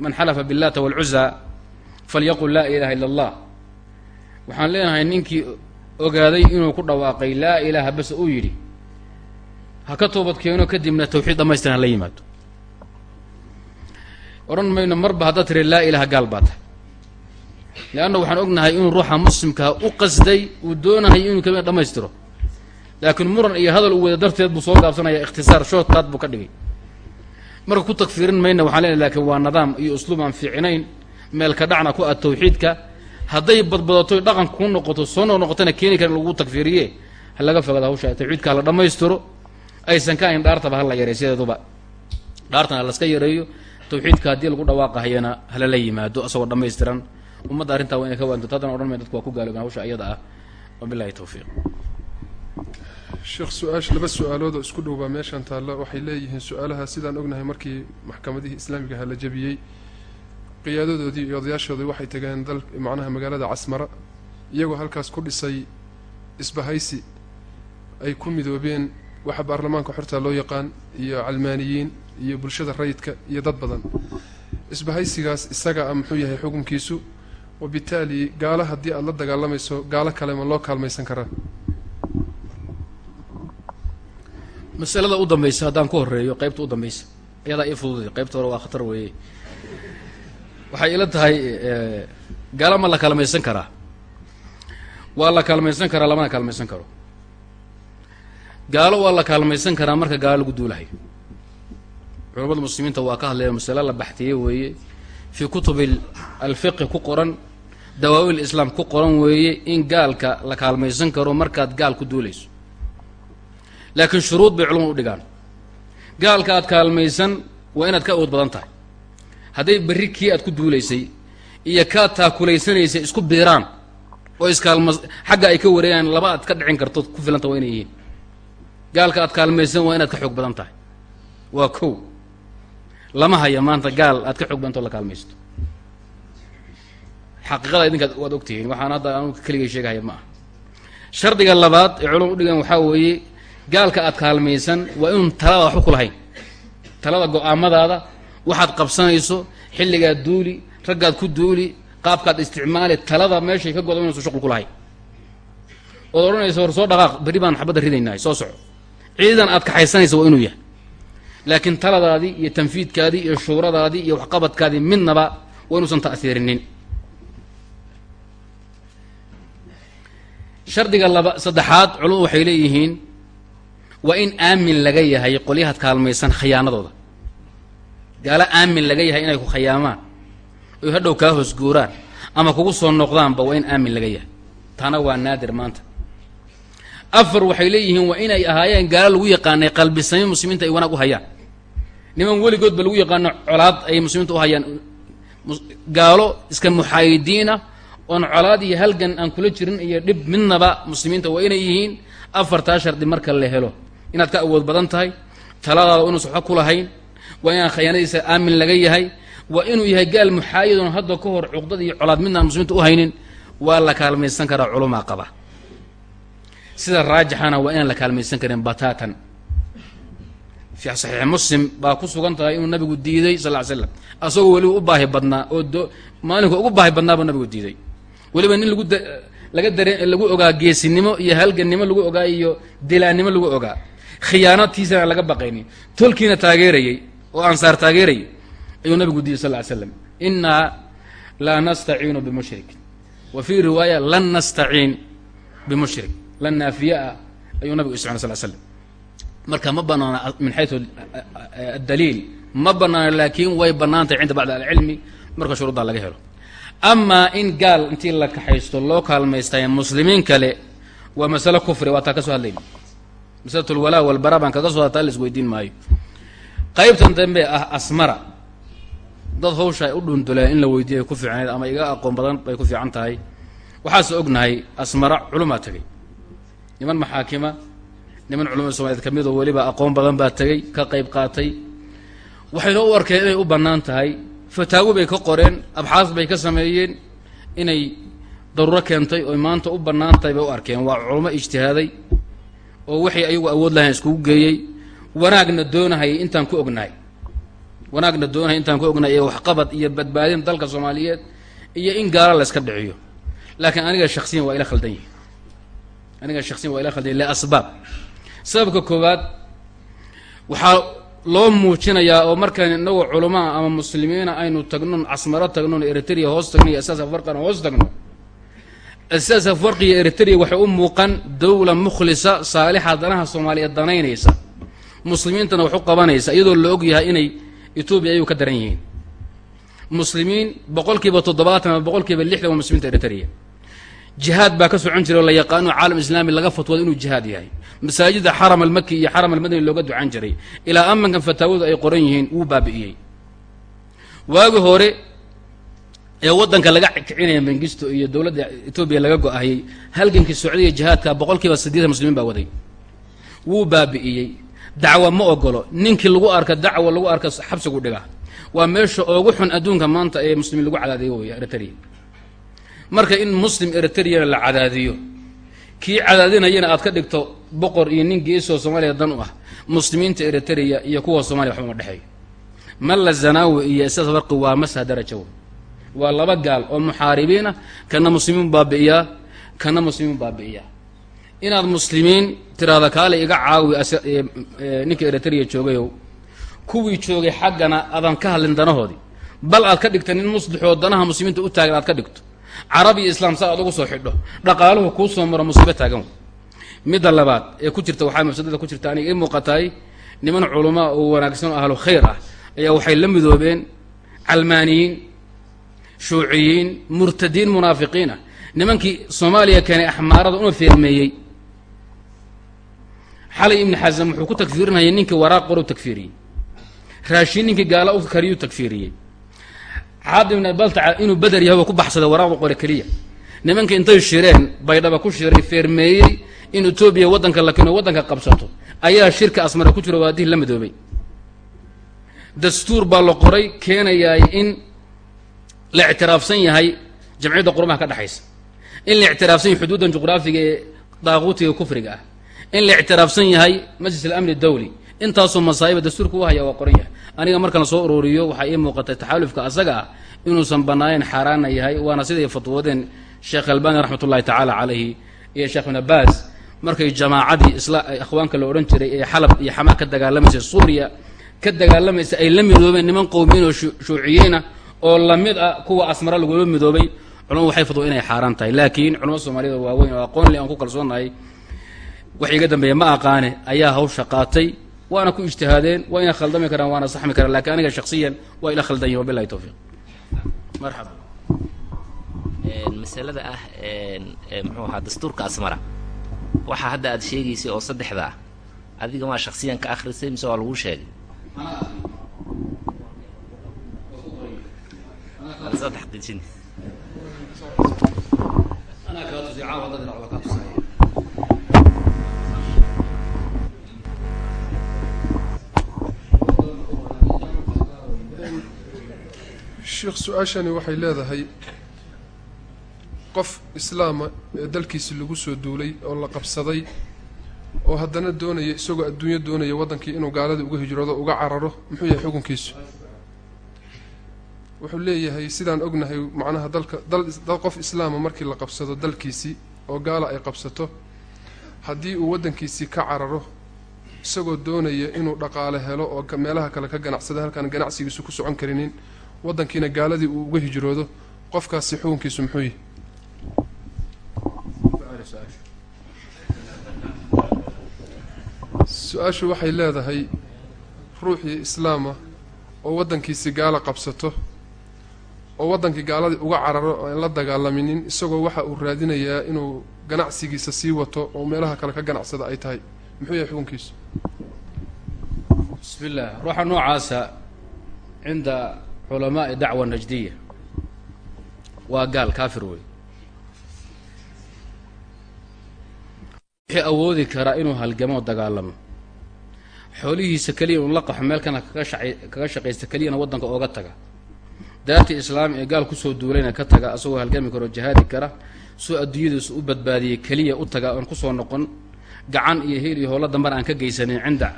man xalafa billaata walcuza falyaqul laa ilaha illa allah waxaan leenahay ninkii ogaaday inuu ku dhawaaqay laa ilaaha bas uu yidhi ha ka toobad keeno kadibna tawxiid dhamaystiran hala yimaado. Odhan mayno marba haddaad tiri laa ilaaha gaal baa tahay leanna waxaan ognahay inuu ruuxa muslimkaa u qasday uu doonahay inuu kelima dhamaystiro laakiin muran iyo hadal uu wada darteed buu soo gaabsanaya ikhtisaar shoodkaad buu ka dhigay marka ku tagfiirin mayna waxaan leenahay lakiin waa nidaam iyo usluub aan fiicinayn meel ka dhacna ku ah tawxiidka hadday badbadato dhaqan ku noqoto soo noo noqotona keeni karin lagu tagfiiriye ha laga fogada hawsha tawxiidka hala dhammaystiro aysan ka ayn dhaartaba hala yareey sideeduba dhaartana halaska yareeyo tawxiidka haddii lagu dhawaaqahayana halala yimaado asagoo dhammaystiran ummadda arrintaa waa inay ka waanto. Haddana odhan may dadku waa ku gaaloobeen hawsha iyada ah. Wabillahi tawfiiq. Sheekh su'aasha laba su'aalood oo isku dhow baa meeshan taalla. Waxay leeyihiin su'aalaha sidaan ognahay markii maxkamadihii islaamiga ha la jabiyey qiyaadadoodii iyo odayaashoodii waxay tageen dal macnaha magaalada casmara. Iyagoo halkaas ku dhisay isbahaysi. Ay ku midoobeen waxa baarlamaanka xorta loo yaqaan iyo calmaaniyiin iyo bulshada rayidka iyo dad badan. Isbahaysigaas isaga a muxuu yahay xukunkiisu wabitaali gaalo haddii aada la dagaalamayso gaalo kale ma loo kaalmaysan karaa. Masalada u dambaysa haddaan ku horeeyo qaybta u dambaysa iyadaa ii fududay qaybta hore waa khatar weeye. Waxay ila tahay gaalo ma la kaalmaysan karaa? Waa la kaalmaysan karaa lamana kaalmaysan karo. Gaalo waa la kaalmaysan karaa marka gaalo lagu duulahayo culamada muslimiinta waa ka hadlaya masale la baxtiyey weeye fii kutubi alfiqi ku qoran dawaawil islaam ku qoran weeye in gaalka la kaalmaysan karo markaad gaal ku duulayso. Laakiin shuruud bay culamadu u dhigaan. Gaalka aad kaalmaysan waa inaad ka awood badan tahay. Hadday berri kii aad ku duulaysay iyo kaad taakulaysanaysay isku biiraan oo iskaalma xagga ay ka wareegaan laba aad ka dhicin karto ku filanta waa inay yihiin. Gaalka aad kaalmaysan waa inaad ka xoog badan tahay. Waa kow lama haya maanta gaal aad ka xoog badantao la kaalmaysto. Xaqiiqada idinka waad ogtihiin waxaan hadda anugu keligay sheegahaya ma aha. Shardiga labaad ee culama u dhigaan waxaa weeye gaalka aad kaalmaysan waa inun talada waxba ku lahayn talada go'aamadaada waxaad qabsanayso xilligaad duuli raggaad ku duuli qaabkaad isticmaali talada meeshay ka godo inuusan shuqul ku lahayn ood odhanaysa war soo dhaqaaq berri baan xabadda ridaynahay soo soco. Ciidan aad kaxaysanaysa waa inuu yahay laakiin taladaadii iyo tanfiidkaadii iyo shuuradaadii iyo waxqabadkaadii midnaba waa inuusan ta'hiirinin shardiga laba saddexaad culamadu waxay leeyihiin waa in aamin laga yahay qolyahaad kaalmaysan khiyaanadooda. Gaalo aamin laga yahay inay ku khayaamaan oy hadhow kaa hoosguuraan ama kugu soo noqdaanba waa in aamin laga yahay. Taana waa naadir maanta. Afar waxay leeyihiin waa inay ahaayeen gaalo lagu yaqaanay qalbisami muslimiinta ay wanaag u hayaan niman weligoodba lagu yaqaano colaad ay muslimiinta u hayaan. Gaalo iska muxaayidiina oon colaad iyo halgan aan kula jirin iyo dhib midnaba muslimiinta waa inay yihiin. Afartaa shardi marka la helo. Inaad ka awood badan tahay taladaada inuusan waxba ku lahayn waa inaan khayaanadiisa aamin laga yahay waa inuu yahay gaal muxaayidoon hadda ka hor cuqdad iyo colaad midnaan muslimiinta u haynin waa la kaalmaysan karaa culumaa qaba. Sida raajixana waa inaan la kaalmaysan karin bataatan fi saxiix muslim baa ku sugan tahay inuu nabigu diiday sal ly slam asagoo weliba u baahi badnaa oo maalinka ugu baahi badnaa buu nabigu diiday weliba nin lagu laga dare lagu ogaa geesinimo iyo halgannimo lagu ogaa iyo dilaannimo lagu ogaa khiyaanadtiisana laga baqaynin tolkiina taageerayey oo ansaar taageerayay ayuu nabigu diiday sal ly slam innaa laa nastaciinu bimushrik wa fii riwaaya lan nastaciin bimushrik lan naafiye ah ayuu nabigu isticmala sal slam marka ma banaana min xayu addaliil. Ma banaana laakiin way bannaantahay cinda bacdi alcilmi marka shuruuddaa laga helo. Amaa in gaal intii la kaxaysto loo kaalmaystay muslimiin kale waa masalo kufri waa taa ka soo hadlayna masalat walbara baan kaga soo hadtaa la isweydiin maayo. Qaybtan dambe ah asmara. Dad hawsha ay u dhunduleen in la weydiiyo ku fiicnayd ama iga aqoon badan bay ku fiican tahay. Waxaase ognahay asmara culumaa tegey niman maxaakima niman culamada soomaliyeed ka mid oo weliba aqoon badan baa tegey ka qayb qaatay. Waxayna u arkeen inay u bannaan tahay. Fataawo bay ka qoreen abxaas bay ka sameeyeen inay daruuro keentay oy maanta u bannaan tahay bay u arkeen. Waa culamo ijtihaaday oo waxay ayagu awood lahayn iskugu geeyey. Wanaagna doonahayay intaan ku ognahay. Wanaagna doonahaya intaan ku ognahay ee waxqabad iyo badbaadin dalka soomaaliyeed iyo in gaalo la yska dhiciyo. Laakiin aniga shaksiyan waa ila khaldan yihi aniga shaksiyan waa ila khaldan yihi liasbaab sababka koowaad waxaa loo muujinayaa oo markaan inagoo culamaa ama muslimiina aynu tagnon casmaro tagnon eritrea hoos tagno iyo asaas afarqana hoos tagno. Asaas afarqi iyo eritrea waxay u muuqan dawla mukhlisa saalixa danaha soomaaliyeed danaynaysa. Muslimiintana wax u qabanaysa iyadoo la og yahay inay etoobiya ayuu ka daran yihiin. Muslimiin boqol kiiba toddobaatan ama boqol kiiba lixdan waa muslimiinta eritrea jihaad baa ka socon jiray oo la yaqaano caalam islaami laga fatwado inuu jihaad yahay. Masaajida xaram almaki iyo xaram almadani looga ducan jiray. Ilaa amankan fataawadu ay qoran yihiin wuu baabi'iyey. Waagi hore ee waddanka laga kicinaya mengisto iyo dowladda etoobiya laga go-ahayey halgankii socdiya jihaadka boqol kiiba siddeetan muslimiin baa waday. Wuu baabi'iyey. Dacwa ma ogolo ninkii lagu arka dacwa lagu arka xabsigu dhiga. Waa meesha oogu xun adduunka maanta ee muslimiin lagu cadaadiyo wey eritrea marka in muslim eritreyana la cadaadiyo kii cadaadinayana aad ka dhigto boqor iyo nin geesoo soomaaliya dan u ah muslimiinta eritrea iyo kuwa soomaliya waxba ma dhexeeyo. Malla zanaawi iyo sidaas farqi waa masha daraja wey waa laba gaal oo muxaaribiin ah kana muslimiin baabi'iyaa kana muslimiin baabi'iyaa. Inaad muslimiin tiraahda kaale iga caawi ninka eritrea joogayow kuwii joogay xaggana aadan ka hadlin danahoodii. Bal aad ka dhigta nin muslixoo danaha muslimiinta u taagan aad ka dhigto carab iyo islaam saa aad ugu soo xidho. Dhaqaaluhu kuu soo maro musiibo taagan midda labaad ee ku jirta waxaa mafsadada ku jirta aniga ii muuqataay niman culamaa oo wanaagsan oo ahlu khayr ah. Ayaa waxay la midoobeen calmaaniyiin shuuciyiin murtadiin munaafiqiin ah nimankii soomaaliya keenay axmaarada una feermeeyey. Xalay ibni xasam wuxuu ku tagfiirinayay ninkii waraaq qoru tagfiiriyey raashin ninkii gaala u kariyuu tagfiiriyey xaad ibn baltaca inuu beder yahay ku baxsaday waraaqdu qore keliya. Nimanka intay shireen baydhaba ku shiray feermeeyey in etoobiya waddanka la keeno waddanka qabsato ayaa shirka asmara ku jiro waadihii la midoobay. Dastuur baa la qoray keenayaay in la ictiraafsan yahay jamciyadda qurumaha ka dhexaysa in la ictiraafsan yahay xuduuddan juqraafiga ee daaquutiga kufriga ah. In la ictiraafsan yahay majlis alamni dawli intaasoo masaa'iba dastuurka u haya waa qoran yahay. Aniga markaan soo ururiyo waxaa ii muuqatay taxaalufka asaga ah inuusan banaanayn xaaraana yahay waana siday fatwoodeen sheekh albani raxmat ullahi tacaala calayhi iyo sheekh ibn abbas markay jamaacadii isla akhwaanka la odhan jiray ee xalab iyo xamaa ka dagaalamaysa suuriya ka dagaalamaysa ay la midoobeen niman qowmiyiin oo shuuciyiina oo la mid ah kuwa asmara lagula midoobay. Culumadu waxay fadwo inay xaaraan tahay laakiin culamada soomaaliyada waaweyn oo aqoon le aan ku kalsoonahay. Wax iga dambeeya ma aqaane ayaa hawsha qaatay waana ku ijtihaadeen waa ina khaldami karaan waana saxmi karaan lakiin aniga shaksiyan waa ila khaldan yihiin wabilahi towfiiq marxaba masalada ah muxuu ahaa dastuurka asmara. Waxaa hadda aad sheegaysay oo saddexda ah adiga maa shaksiyan ka akhrisay mise waa laguu sheegay? Saddex sheekh su'aashani waxay leedahay qof islaama ee dalkiisi lagu soo duulay oo la qabsaday oo haddana doonaya isagoo adduunyo doonaya waddankii inuu gaaladii uga hijroodo uga cararo muxuu yahay xukunkiisu? Wuxuu leeyahay sidaan ognahay macnaha dalka dal dal qof islaama markii la qabsado dalkiisii oo gaala ay qabsato haddii uu waddankiisii ka cararo isagoo doonaya inuu dhaqaale helo oo meelaha kale ka ganacsada halkaan ganacsigiisu ku socon karinin waddankiina gaaladii uu uga hijroodo qofkaasi xukunkiisu muxuu yihi su'aashu waxay leedahay ruuxii islaama oo waddankiisii gaala qabsato oo waddankii gaaladii uga cararo oo aan la dagaalaminin isagoo waxa uu raadinayaa inuu ganacsigiisa sii wato oo meelaha kale ka ganacsada ay tahay. Muxuu yahay xukunkiisu? Bismi ruuxa noocaasa cinda culamaai dacwa najdiya. Waa gaal kaafir wey wixii awoodi karaa inuu halgamo dagaalamo. Xoolihiisa keliya un la qaxo meel kana kaga shaqaysta keliyana waddanka ooga taga. Daartii islaami ee gaal ku soo duulayna ka taga asagoo halgami karo jihaadi kara soo adduunyadiisu u badbaadiyey keliya u taga oon ku soo noqon gacan iyo heel iyo howlo damban aan ka geysanin cinda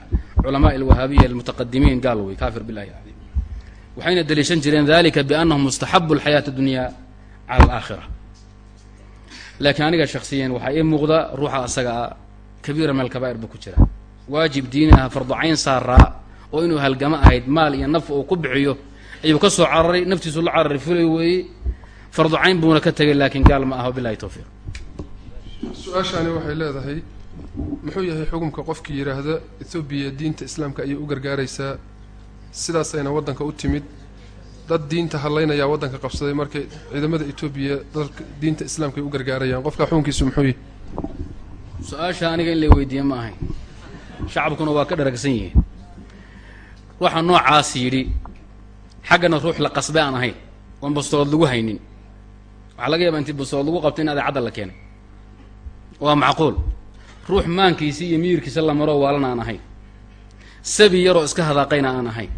culamaai alwahaabiya almutaqadimiin gaal wey kaafir cadiim waxayna daliishan jireen dalika biannahu mustaxabu alxayaati adunyaa cala alaakhira laakiin aniga shaksiyan waxaa ii muuqda ruuxa asaga a kabiira meel kabaa'ir buu ku jira. Waajib diini ah farducayn saaraa oo inuu halgamo ahayd maal iyo naf uu ku bixiyo. Ayuu ka soo cararay naftiisu la cararay fulay weeye farducayn buuna ka tegay laakiin gaal ma aha bilahi towfiiq su'aashaani waxay leedahay muxuu yahay xukunka qofkii yidhaahda ethoobiya diinta islaamka ayay u gargaaraysaa sidaasayna waddanka u timid dad diinta hadlaynayaa waddanka qabsaday markay ciidamada etoobiya dalka diinta islaamka ay u gargaarayaan. Qofka xukunkiisu muxuu yahay? Su'aasha aniga in la weydiiye ma ahayn. Shacabkuna waa ka dharagsan yihiin. Ruuxa noocaas yidhi xaggana ruux la qasbay aan ahayn oon bastood lagu haynin. Waxaa laga yaabaa intii bastood lagu qabto in adeecadda la keenay. Waa macquul. Ruux maankiisi iyo miyirkiisa la maroo waalana aan ahayn. Sabi yaroo iska hadaaqayna aan ahayn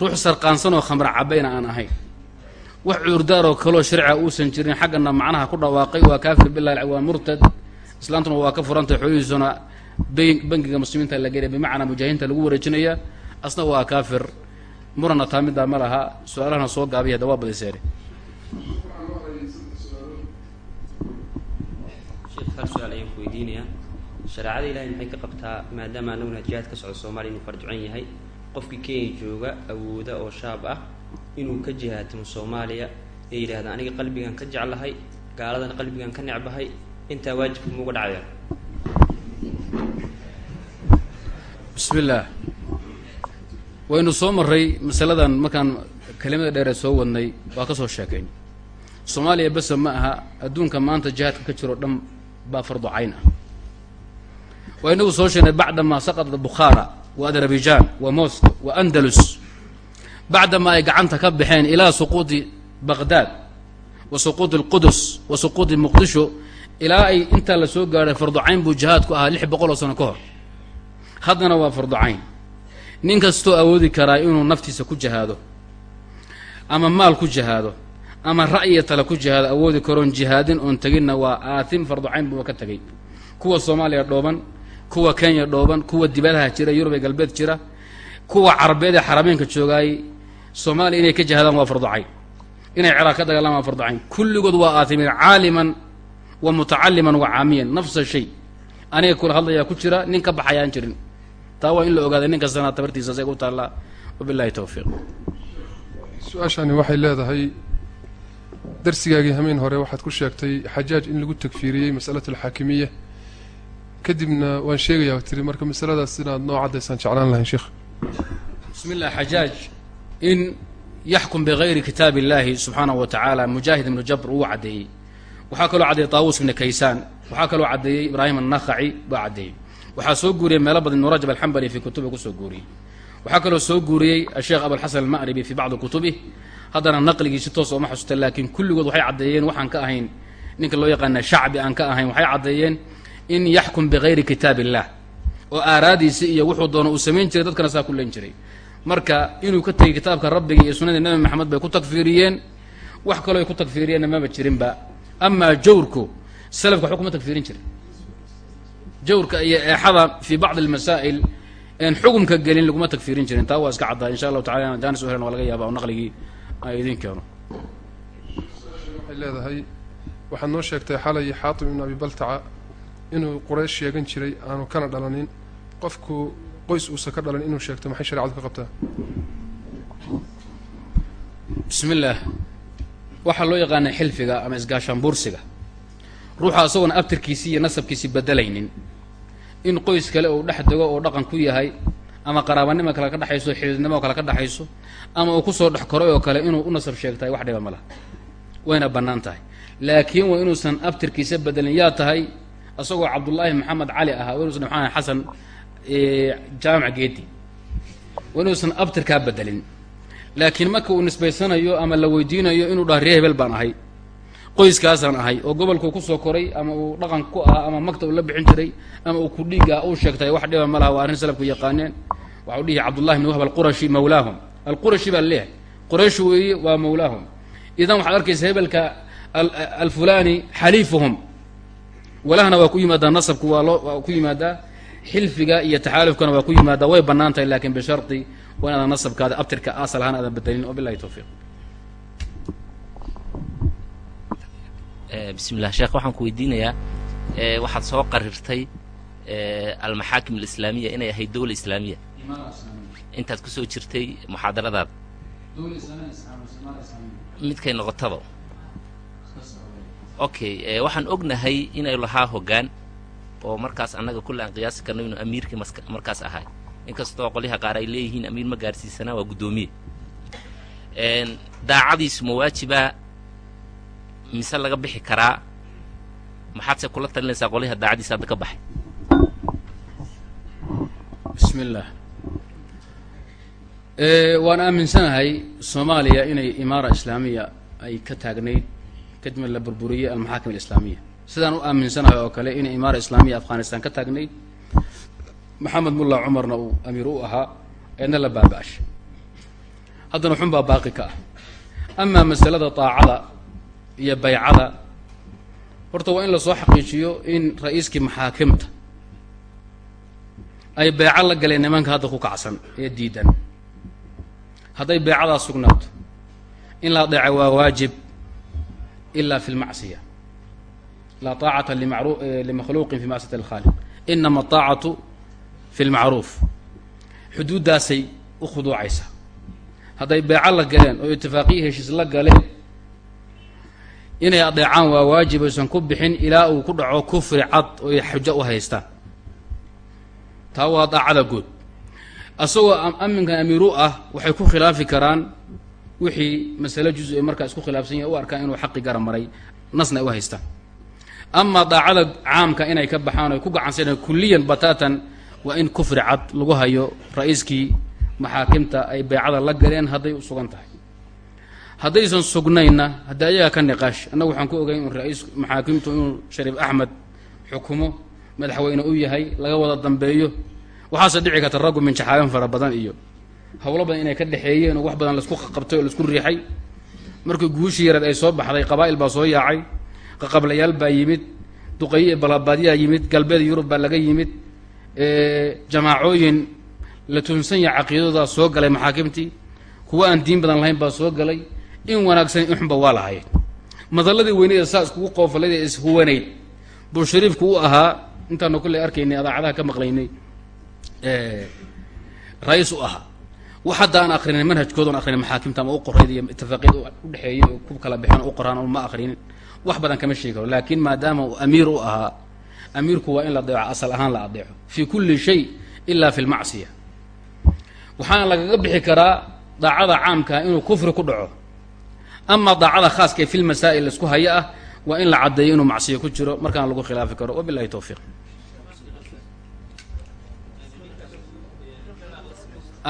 ruux sarqaansanoo khamra cabayna aan ahayn. Wax cuurdaaroo kaloo sharciga uusan jirin xaggana macnaha ku dhawaaqay waa kaafir billahi waa murtad. Islaantuna waa ka furantay xoolihiisuna. Ban bangiga muslimiinta la gelaya bimacnaa mujaahidiinta lagu wareejinaya asna waa kaafir. Murana taa ma laha su'aalahana soo gaabiya hadda waa sheekh hal su'aal shareecada ilaahay maxay ka qabtaa maadaama annaguna jihaad ka socdo soomaaliya inuu farducan yahay qofkii kenya jooga awooda oo shaab ah inuu ka jihaatimo soomaaliya ee yidhaahda aniga qalbigan ka jeclahay gaaladana qalbigan ka necbahay intaa waajibka muuga dhacaya bismi illaah waynu soo marray masaladan markaan kelimada dheeree soo wadnay waa ka soo sheekayn soomaaliya bese ma aha adduunka maanta jihaadka ka jiro dhan baa fardu cayn ah. Waa inagu soo sheegnay bacdamaa saqadat bukhaara wa adarabijaan wa moscow wa andalus. Bacdamaa ay gacanta ka baxeen ilaa suquudi baqdaad wa suquudi alqudus wa suquudi muqdisho ilaa ay intaa la soo gaadhay fardu cayn buu jihaadku ahaa lix boqol oo sano ka hor. Haddana waa fardu cayn. Nin kastoo awoodi karaa inuu naftiisa ku jihaado ama maal ku jihaado ama ra'yiya ku jihaado awoodi karoon jihaadin oon teginna waa aatim fardu cayn buuba ka tegay kuwa soomaaliya dhooban kuwa kenya dhooban kuwa dibadaha jira yurub ee galbeed jira kuwa carabeed ee xarameynka joogaay soomaaliya inay ka jihaadaan waa fardu cayn. Inay ciraaq ka dagaalaan waa fardu cayn. Kulligood waa aatimiin caaliman wa mutacaliman wa caamiyan nafsa shay. Aniga kula hadlayaa ku jira nin ka baxayaan jirin. Taa waa in la ogaada nin kastana tabartiisa seeg u taallaa wabillahi towfiiq su'aashani waxay leedahay darsigaagii hameen hore waxaad ku sheegtay xajaaj in lagu tagfiiriyey masalatu alxaakimiya kadibna waan sheegayaa tiri marka masaladaas inaad noo caddaysaan jeclaan lahayn sheekh bismi illah xajaaj. In yaxkum bigayri kitaab illahi subxaanahu wa tacaala mujaahid ibnu jabr uu caddeeyey. Waxaa kaloo caddeeyey taawus ibnu kaysaan. Waxaa kaloo caddeeyey ibraahim annakhaci baa caddeeyey. Waxaa soo guuriyey meelo badan ibnu rajab alxambali fii kutubi ku soo guuriyey. Waxaa kaloo soo guuriyey asheekh abulxasan alma'ribi fii bacdi kutubih haddana naqligii si toos ooma xasuusta laakiin kulligood waxay caddeeyeen waxaan ka ahayn ninka loo yaqaana shacbi aan ka ahayn waxay caddeeyeen in yaxkum bigayri kitaab illah oo aaraadiisi iyo wuxuu doono uu samayn jiray dadkana saa ku len jiray. Marka inuu ka tegey kitaabka rabbiga iyo sunnadii nabi maxamed bay ku tagfiiriyeen wax kaloo ay ku tagfiiriyeenna maba jirinba. Amaa jawrku salafka waxba kuma tagfiirin jirin. Jawrka iyo eexada fii bacdi almasaa'il een xukumka gelin laguma tagfiirin jirin. Taa waa iska caddaa insha allahu tacala jaanis u helan waa laga yaaba oo naqligii aan idiin keeno. Waxay leedahay waxaad noo sheegtay xalay xaatim ibnu abi baltaca inuu quraysh sheegan jiray aanu kana dhalanin. Qofku qoys uusan ka dhalan inuu sheegto maxay shareecadu ka qabtaa? Bismi illaah waxaa loo yaqaana xilfiga ama isgaashaan buursiga ruuxa isagoona abtirkiisii iyo nasabkiisii bedelaynin. In qoys kale uu dhex dego oo dhaqan ku yahay ama qaraabanimo kale ka dhexayso xididnimo kale ka dhexayso ama uu ku soo dhex koray oo kale inuu u nasab sheegtahay wax dhiba ma laha. Wayna bannaan tahay. Laakiin waa inuusan abtirkiisa bedelin. Yaa tahay isagoo cabdullaahi maxamed cali ahaa inuusan maxamed xasan jaamac geedi inuusan abtirkaa bedelin laakiin marka uu nisbaysanayo ama la weydiinayo inuu dhaha ree hebel baan ahay qoyskaasaan ahay oo gobolkuu ku soo koray ama uu dhaqan ku ahaa ama magta uu la bixin jiray ama uu ku dhiiga uu sheegtay wax dhiba ma laha waa arrin salafku yaqaaneen waxau dhihi cabdullahi bn wahb alqurashi mawlaahum alqurashi baa leeyahay quraysh weeye waa mawlaahum idan waxaad arkaysa hebelka alfulani xaliifuhum walahna waa ku yimaadaa nasabku waa loo waa ku yimaadaa xilfiga iyo taxaalufkana waa ku yimaadaa. Way bannaan tahay laakiin bishardi waa inaadan nasabkaada abtirka asal ahaan aadan bedelin wabillahi towfiiq bismi llah sheekh waxaan ku weydiinayaa waxaad soo qarirtay almaxaakim alislaamiya inay ahayd dowla islaamiya. Intaad ku soo jirtay muxaadaradaada midkay noqotaba okay waxaan ognahay inay lahaa hoggaan oo markaas annaga kulle aan qiyaasi karno inuu amiirkii markaas ahay. Inkastoo qolyaha qaar ay leeyihiin amiir ma gaarsiisanaa waa guddoomiye daacadiisu ma waajibaa? Mise laga bixi karaa? Maxaadse kula talinaysaa qolyaha daacadiisa hadda ka baxay? Bismi illaah waan aaminsanahay soomaaliya inay imaara islaamiya ay ka taagnayd kadibna la burburiyey almaxaakim alislaamiya. Sidaan u aaminsanahay oo kale inay imaara islaamiya afghanistan ka taagnayd maxamed mulla cumarna uu amiir u ahaa eedna la baaba-ashay haddana xun baa baaqi ka ah. Amaa masalada daacada iyo baycada horta waa in la soo xaqiijiyo in ra'iiskii maxaakimta ay beeco la galeen nimanka hadda ku kacsan ee diidan. Hadday beecadaas sugnaato in la adeeca waa waajib ila fi lmacsiya laa طaacata limakhluuqin fi macsiyati alkhaaliq inama aطaacatu fi lmacruuf xuduuddaasay u khuduucaysaa hadday beeco la galeen oo itifaaqiya heshiis la galeen inay adeecaan waa waajib aysan ku bixin ilaa uu ku dhaco kufri cad oo ay xujo u haystaan taa waa daacada good asagoo aminkan amiiru ah waxay ku khilaafi karaan wixii masale ay markaa isku khilaafsan yahin u arkaan inuu xaqi gara maray nasna u haystaan amaa daacada caamka inay ka baxaan oy ku gacansanaan kulliyan batatan waa in kufri cad lagu hayo ra'iiskii maxaakimta ay beecada la galeen hadday u sugan tahay. Haddaysan sugnayna haddii ayaga ka niqaash annagu waxaan ku ogayn in ra'iis maxaakimtu inuu shariif axmed xukumo madaxweyne u yahay laga wada dambeeyo. Waxaase dhici karta raggu minjaxaaban fara badan iyo howlo badan inay ka dhexeeyeen oo wax badan la isku qabtay oo la isku riixay. Markii guushii yareed ay soo baxday qabaa'il baa soo yaacay qaqablayaal baa yimid duqaye iyo balabaadyaa yimid galbeed yurub baa laga yimid jamaacooyin la tuunsan yaha caqiidadoodaa soo galay maxaakimtii kuwa aan diin badan lahayn baa soo galay in wanaagsan in xunba waa lahayd madalladii weyneeda saa iskugu qoofalayd ee ishuwanayd buu shariifku u ahaa intaanu kulley arkaynay adaacadaha ka maqlaynay ra'iis u ahaa hadda aan akrinin manhajkooda on akrinin maxaakimta ama u qorayd iyo itifaaqiyad udhexeeyey oo ku kala bixeen u qoraan ma akrinin wax badan kama sheegi karo laakin maadaama uu amiir u ahaa amiirku waa in la adeeco asal ahaan la adeeco fi kulli shay ila fi lmacsiya waxaana lagaga bixi karaa daacada caamkaa inuu kufri ku dhaco. Ama daacada khaaska ee fi lmasaa'il la isku haya ah waa in la caddeeyo inuu macsiyo ku jiro. Markaana lagu khilaafi karo wabilahi towfiiq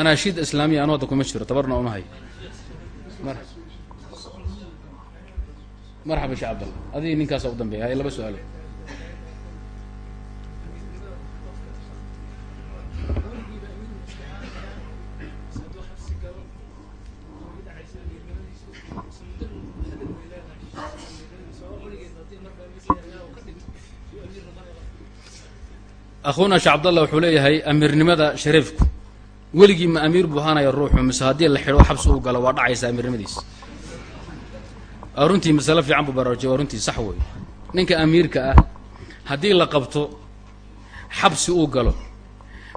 anaashiid islaamiya anu hadda kuma jiro tabarna uma hayo marxaba shee cabdalla adigii ninkaasa u dambeeya hay laba su'aalo akhuuna shee cabdallah wuxuu leeyahay amiirnimada shariifku weligii ma amiir buu ahaanaya ruuxu mise haddii la xidho xabsi uu galo waa dhacaysa amiirnimadiisa runtii masale fiican buu baraarujay waa runtii sax wey ninka amiirka ah haddii la qabto xabsi uu galo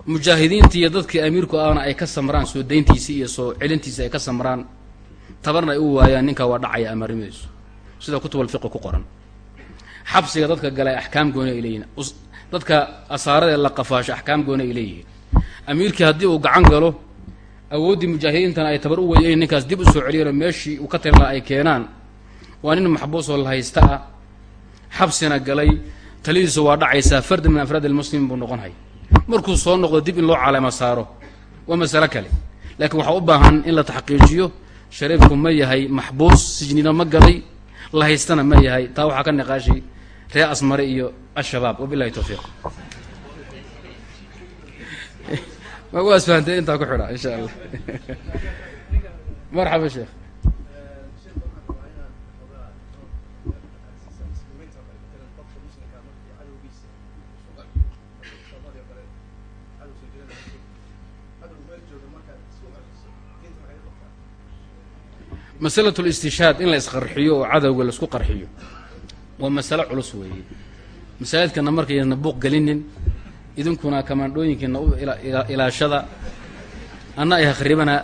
mujaahidiintii iyo dadkii amiirku ahna ay ka samraan soo dayntiisii iyo soo celintiisii ay ka samraan tabarna ay u waayaan ninkaa waa dhacaya amiirnimadiisu. Sida kutub ku qoran. Xabsiga dadka galay axkaam gooni ay leeyihiin dadka asaarada la qafaasho axkaam gooni ay leeyihiin amiirkii haddii uu gacan galo awooddii mujaahidiintana ay tabar u weyeen ninkaas dib u soo celiyeenoo meeshii uu ka tali laha ay keenaan. Waa nin maxbuus oo la haysta ah xabsina galay talidiisu waa dhacaysaa fardi min afraad ilmuslimin buu noqon hay markuu soo noqdo dib in loo caleema saaro waa masalo kale. Laakiin waxaa u baahan in la taxqiijiyo shariifku ma yahay maxbuus sijnino ma galay la haystana ma yahay. Taa waxaa ka niqaashay ree asmare iyo ashabaab wabilahi towfiiq ma waas intaa ku xidha insha allah. Marxaba sheekh masalat listishaad in la isqarxiyo oo cadowga la isku qarxiyo waa masalo culus weeye. Masaajidkana markayna buuq gelinin idinkuna kamaandhooyinkiina u ilaashada. Anna ay akhribana